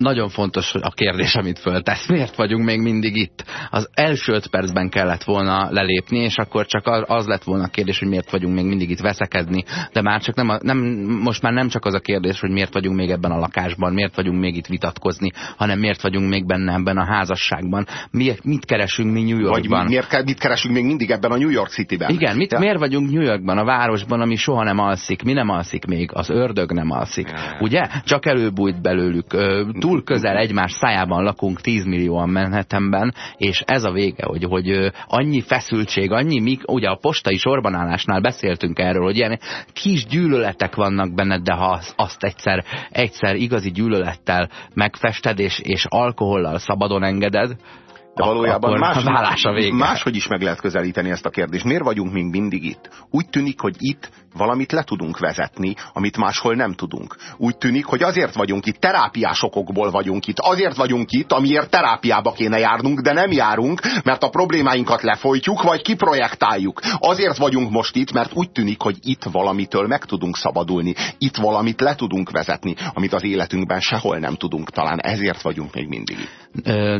S1: nagyon fontos a kérdés, amit föltesz. Miért vagyunk még mindig itt? Az első öt percben kellett volna lelépni, és akkor csak az lett volna a kérdés, hogy miért vagyunk még mindig itt veszekedni. De már csak nem, a, nem most már nem csak az a kérdés, hogy miért vagyunk még ebben a lakásban, miért vagyunk még itt vitatkozni, hanem miért vagyunk még benne ebben a házasságban. Miért, mit keresünk mi New Yorkban?
S2: Vagy miért, mit keresünk még mindig ebben a New York City-ben?
S1: Igen, mit, ja. miért vagyunk New Yorkban, a városban, ami soha nem alszik? Mi nem alszik még? Az ördög nem alszik. Ja. Ugye? Csak előbújt belőlük. Túl túl közel egymás szájában lakunk 10 millióan Manhattanben, és ez a vége, hogy, hogy annyi feszültség, annyi, mi, ugye a postai sorbanállásnál beszéltünk erről, hogy ilyen kis gyűlöletek vannak benned, de ha azt egyszer, egyszer igazi gyűlölettel megfested, és, és alkohollal szabadon engeded,
S2: de valójában más, máshogy is meg lehet közelíteni ezt a kérdést. Miért vagyunk még mindig itt? Úgy tűnik, hogy itt valamit le tudunk vezetni, amit máshol nem tudunk. Úgy tűnik, hogy azért vagyunk itt, terápiás okokból vagyunk itt. Azért vagyunk itt, amiért terápiába kéne járnunk, de nem járunk, mert a problémáinkat lefolytjuk, vagy kiprojektáljuk. Azért vagyunk most itt, mert úgy tűnik, hogy itt valamitől meg tudunk szabadulni. Itt valamit le tudunk vezetni, amit az életünkben sehol nem tudunk. Talán ezért vagyunk még mindig itt.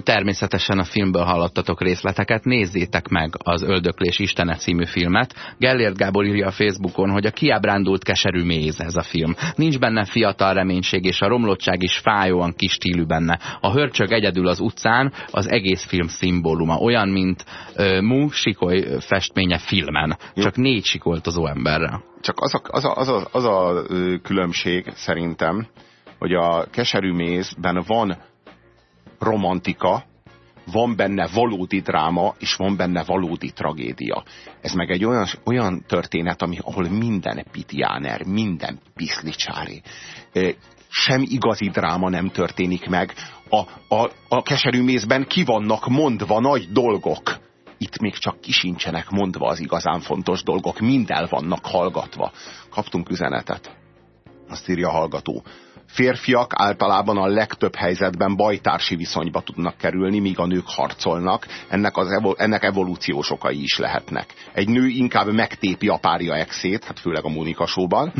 S1: Természetesen a filmből hallottatok részleteket, nézzétek meg az Öldöklés Istene című filmet. Gellért Gábor írja a Facebookon, hogy a kiábrándult keserű méz ez a film. Nincs benne fiatal reménység, és a romlottság is fájóan kis stílű benne. A hörcsög egyedül az utcán az egész film szimbóluma. Olyan, mint uh, Mu sikoly festménye filmen. Csak négy sikoltozó emberre.
S2: Csak az a, az a, az a, az a különbség szerintem, hogy a keserű mézben van romantika, van benne valódi dráma, és van benne valódi tragédia. Ez meg egy olyan, olyan történet, ami, ahol minden pitjáner, minden piszlicsári. Sem igazi dráma nem történik meg. A, a, a keserű mézben ki vannak mondva nagy dolgok. Itt még csak kisincsenek mondva az igazán fontos dolgok, mind el vannak hallgatva. Kaptunk üzenetet. Azt írja a hallgató férfiak általában a legtöbb helyzetben bajtársi viszonyba tudnak kerülni, míg a nők harcolnak. Ennek, az evo ennek evolúciós okai is lehetnek. Egy nő inkább megtépi a párja exét, hát főleg a Mónika showban.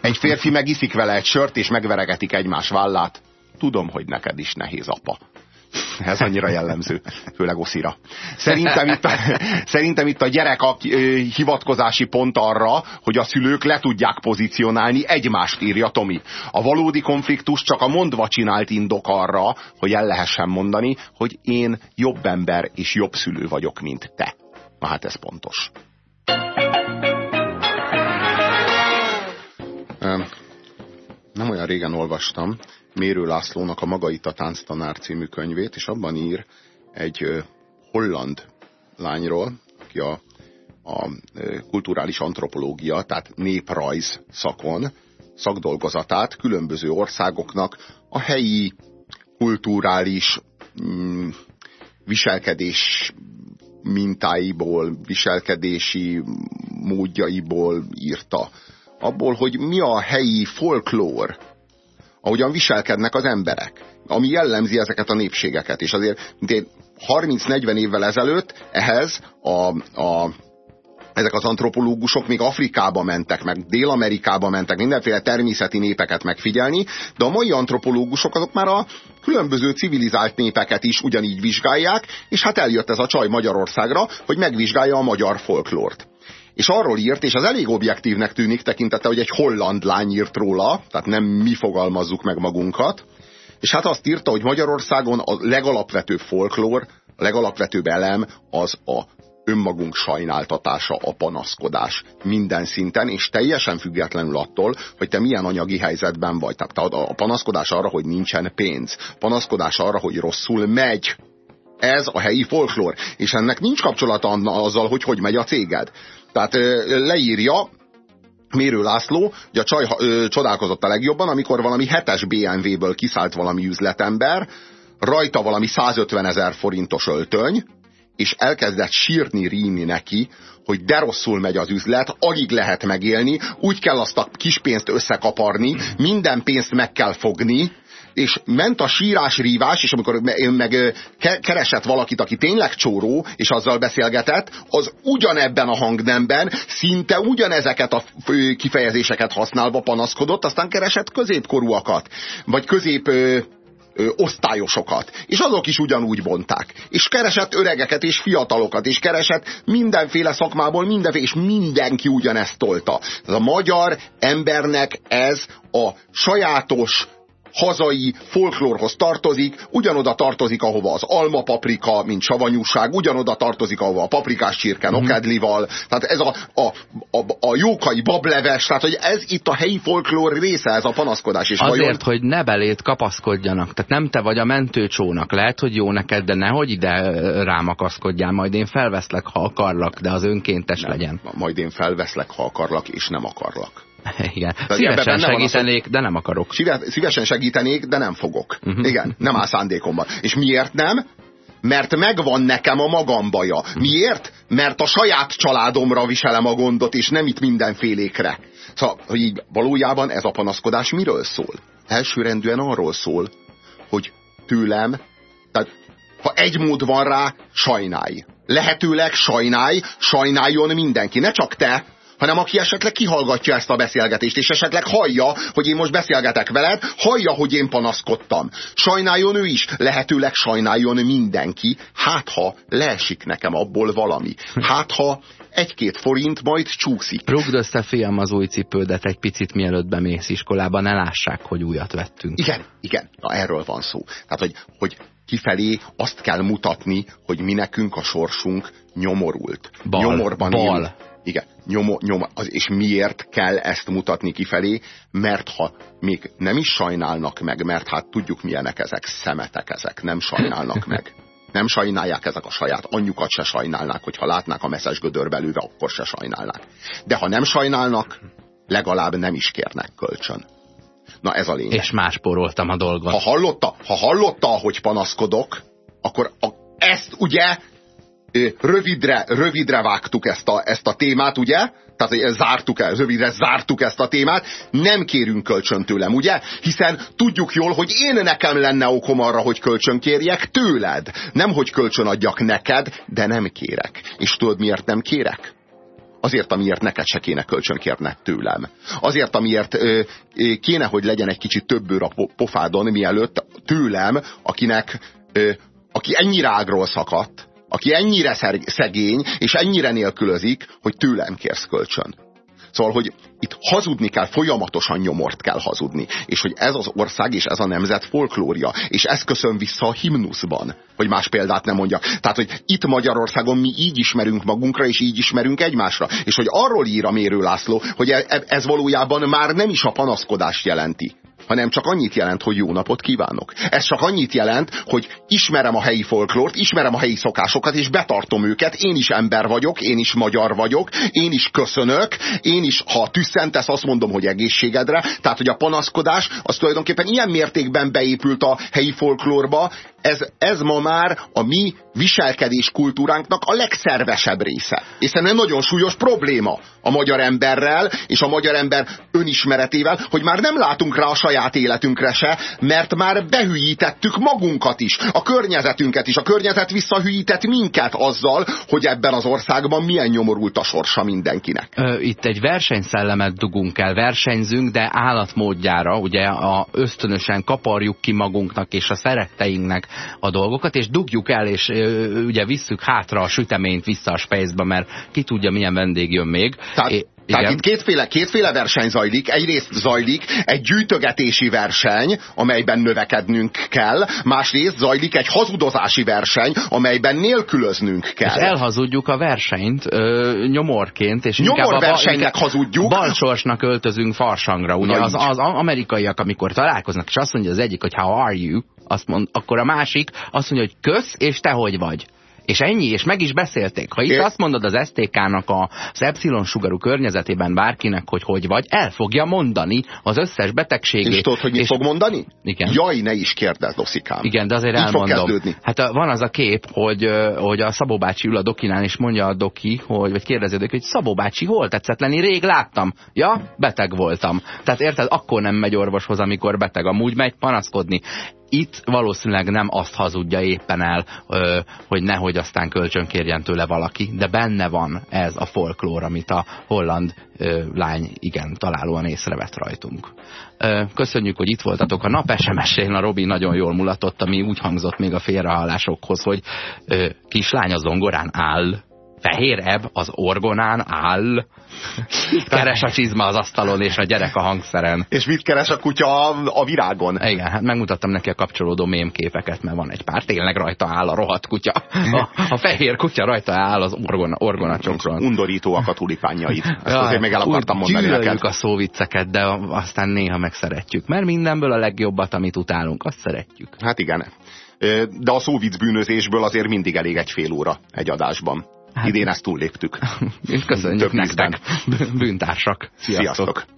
S2: Egy férfi megiszik vele egy sört, és megveregetik egymás vállát. Tudom, hogy neked is nehéz apa. Ez annyira jellemző, főleg Oszira. Szerintem itt, a, szerintem itt a gyerek a hivatkozási pont arra, hogy a szülők le tudják pozícionálni egymást, írja Tomi. A valódi konfliktus csak a mondva csinált indok arra, hogy el lehessen mondani, hogy én jobb ember és jobb szülő vagyok, mint te. Na hát ez pontos. Nem olyan régen olvastam, Mérő Lászlónak a Maga itt a tánctanár című könyvét, és abban ír egy holland lányról, aki a, a kulturális antropológia, tehát néprajz szakon szakdolgozatát különböző országoknak a helyi kulturális mm, viselkedés mintáiból, viselkedési módjaiból írta. Abból, hogy mi a helyi folklór, ahogyan viselkednek az emberek, ami jellemzi ezeket a népségeket. És azért 30-40 évvel ezelőtt ehhez a, a ezek az antropológusok még Afrikába mentek, meg Dél-Amerikába mentek, mindenféle természeti népeket megfigyelni, de a mai antropológusok azok már a különböző civilizált népeket is ugyanígy vizsgálják, és hát eljött ez a csaj Magyarországra, hogy megvizsgálja a magyar folklort és arról írt, és az elég objektívnek tűnik tekintete, hogy egy holland lány írt róla, tehát nem mi fogalmazzuk meg magunkat, és hát azt írta, hogy Magyarországon a legalapvetőbb folklór, a legalapvetőbb elem az a önmagunk sajnáltatása, a panaszkodás minden szinten, és teljesen függetlenül attól, hogy te milyen anyagi helyzetben vagy. Tehát a panaszkodás arra, hogy nincsen pénz, panaszkodás arra, hogy rosszul megy, ez a helyi folklór, és ennek nincs kapcsolata azzal, hogy hogy megy a céged. Tehát leírja, Mérő László, hogy a csaj ö, csodálkozott a legjobban, amikor valami hetes BMW-ből kiszállt valami üzletember, rajta valami 150 ezer forintos öltöny, és elkezdett sírni, ríni neki, hogy de rosszul megy az üzlet, alig lehet megélni, úgy kell azt a kis pénzt összekaparni, minden pénzt meg kell fogni, és ment a sírás, rívás, és amikor meg keresett valakit, aki tényleg csóró, és azzal beszélgetett, az ugyanebben a hangnemben szinte ugyanezeket a kifejezéseket használva panaszkodott, aztán keresett középkorúakat, vagy közép osztályosokat. És azok is ugyanúgy bonták. És keresett öregeket és fiatalokat, és keresett mindenféle szakmából mindenféle, és mindenki ugyanezt tolta. Ez a magyar embernek ez a sajátos, hazai folklórhoz tartozik, ugyanoda tartozik, ahova az alma paprika, mint savanyúság, ugyanoda tartozik, ahova a paprikás csirke mhm. nokedlival, tehát ez a, a, a, a jókai bableves, tehát hogy ez itt a helyi folklór része, ez a panaszkodás. És
S1: Azért, vajon... hogy ne belét kapaszkodjanak, tehát nem te vagy a mentőcsónak, lehet, hogy jó neked, de nehogy ide rám akaszkodjál, majd én felveszlek, ha akarlak, de az önkéntes nem, legyen.
S2: Majd én felveszlek, ha akarlak, és nem akarlak.
S1: Igen. Szívesen segítenék, de nem akarok.
S2: Szívesen segítenék, de nem fogok. Uh mhm. -huh. Igen, nem áll szándékomban. És miért nem? Mert megvan nekem a magam baja. Miért? Mert a saját családomra viselem a gondot, és nem itt mindenfélékre. Szóval, hogy így valójában ez a panaszkodás miről szól? Elsőrendűen arról szól, hogy tőlem, tehát ha egy mód van rá, sajnálj. Lehetőleg sajnálj, sajnáljon mindenki, ne csak te, hanem aki esetleg kihallgatja ezt a beszélgetést, és esetleg hallja, hogy én most beszélgetek veled, hallja, hogy én panaszkodtam. Sajnáljon ő is, lehetőleg sajnáljon mindenki, hát ha leesik nekem abból valami. Hát ha egy-két forint majd csúszik.
S1: Rugd össze, fiam, az új cipődet egy picit mielőtt bemész iskolába, ne lássák, hogy újat vettünk.
S2: Igen, igen, na erről van szó. Tehát, hogy, hogy kifelé azt kell mutatni, hogy mi nekünk a sorsunk nyomorult.
S1: Bal, Nyomorban bal. Él.
S2: Igen, nyom, nyom, az, és miért kell ezt mutatni kifelé? Mert ha még nem is sajnálnak meg, mert hát tudjuk milyenek ezek, szemetek ezek, nem sajnálnak meg. Nem sajnálják ezek a saját anyjukat se sajnálnák, hogyha látnák a messzes gödör belőve, akkor se sajnálnák. De ha nem sajnálnak, legalább nem is kérnek kölcsön. Na ez a lényeg.
S1: És más poroltam a dolgot.
S2: Ha hallotta, ha hallotta, hogy panaszkodok, akkor a, ezt ugye rövidre, rövidre vágtuk ezt a, ezt a témát, ugye? Tehát zártuk el, rövidre zártuk ezt a témát, nem kérünk kölcsön tőlem, ugye? Hiszen tudjuk jól, hogy én nekem lenne okom arra, hogy kölcsön kérjek tőled. Nem, hogy kölcsön adjak neked, de nem kérek. És tudod, miért nem kérek? Azért, amiért neked se kéne kölcsön kérned tőlem. Azért, amiért ö, kéne, hogy legyen egy kicsit több bőr a pofádon, mielőtt tőlem, akinek, ö, aki ennyire ágról szakadt, aki ennyire szegény, és ennyire nélkülözik, hogy tőlem kérsz kölcsön. Szóval, hogy itt hazudni kell, folyamatosan nyomort kell hazudni. És hogy ez az ország és ez a nemzet folklória. És ez köszön vissza a himnuszban. Hogy más példát nem mondjak. Tehát, hogy itt Magyarországon mi így ismerünk magunkra, és így ismerünk egymásra. És hogy arról ír a Mérő László, hogy e- e- ez valójában már nem is a panaszkodást jelenti hanem csak annyit jelent, hogy jó napot kívánok. Ez csak annyit jelent, hogy ismerem a helyi folklórt, ismerem a helyi szokásokat, és betartom őket. Én is ember vagyok, én is magyar vagyok, én is köszönök, én is, ha tüsszentesz, azt mondom, hogy egészségedre. Tehát, hogy a panaszkodás az tulajdonképpen ilyen mértékben beépült a helyi folklórba, ez, ez ma már a mi viselkedés kultúránknak a legszervesebb része. Hiszen egy nagyon súlyos probléma a magyar emberrel és a magyar ember önismeretével, hogy már nem látunk rá a saját életünkre se, mert már behűítettük magunkat is, a környezetünket is. A környezet visszahűített minket azzal, hogy ebben az országban milyen nyomorult a sorsa mindenkinek.
S1: Itt egy versenyszellemet dugunk el, versenyzünk, de állatmódjára, ugye a ösztönösen kaparjuk ki magunknak és a szeretteinknek a dolgokat, és dugjuk el, és ugye visszük hátra a süteményt vissza a spejzbe, mert ki tudja, milyen vendég jön még.
S2: Tehát, é, tehát igen. itt kétféle, kétféle verseny zajlik. Egyrészt zajlik egy gyűjtögetési verseny, amelyben növekednünk kell, másrészt zajlik egy hazudozási verseny, amelyben nélkülöznünk kell.
S1: És elhazudjuk a versenyt ö, nyomorként, és
S2: Nyomor versenynek a, hazudjuk.
S1: Balsorsnak öltözünk farsangra. Ugye az, az amerikaiak, amikor találkoznak, és azt mondja az egyik, hogy how are you, azt mond, akkor a másik azt mondja, hogy kösz, és te hogy vagy. És ennyi, és meg is beszélték. Ha itt é. azt mondod az STK-nak az epsilon sugarú környezetében bárkinek, hogy hogy vagy, el fogja mondani az összes betegségét.
S2: És tudod, hogy mit
S1: és...
S2: fog mondani?
S1: Igen.
S2: Jaj, ne is kérdezz, Doszikám.
S1: Igen, de azért
S2: Így
S1: elmondom. Hát van az a kép, hogy, hogy a Szabó bácsi ül a dokinál, és mondja a doki, hogy, vagy kérdezi a doki, hogy Szabó bácsi, hol tetszett lenni? Rég láttam. Ja, beteg voltam. Tehát érted, akkor nem megy orvoshoz, amikor beteg. Amúgy megy panaszkodni itt valószínűleg nem azt hazudja éppen el, hogy nehogy aztán kölcsönkérjen tőle valaki, de benne van ez a folklór, amit a holland lány igen találóan észrevett rajtunk. Köszönjük, hogy itt voltatok. A nap SMS-én a Robi nagyon jól mulatott, ami úgy hangzott még a félrehallásokhoz, hogy kislány a zongorán áll, fehér ebb az orgonán áll, keres a csizma az asztalon, és a gyerek a hangszeren.
S2: És mit keres a kutya a, virágon?
S1: Igen, hát megmutattam neki a kapcsolódó mémképeket, mert van egy pár, tényleg rajta áll a rohadt kutya. A, a fehér kutya rajta áll az orgona, orgona csokron.
S2: Undorítóak a tulipánjaid. Ezt ja, azért még el akartam mondani neked.
S1: a szóvicceket, de aztán néha megszeretjük. Mert mindenből a legjobbat, amit utálunk, azt szeretjük.
S2: Hát igen. De a szóvic bűnözésből azért mindig elég egy fél óra egy adásban. Hát, Idén ezt túlléptük.
S1: És köszönjük Több nektek, bűntársak.
S2: Sziasztok. Sziasztok.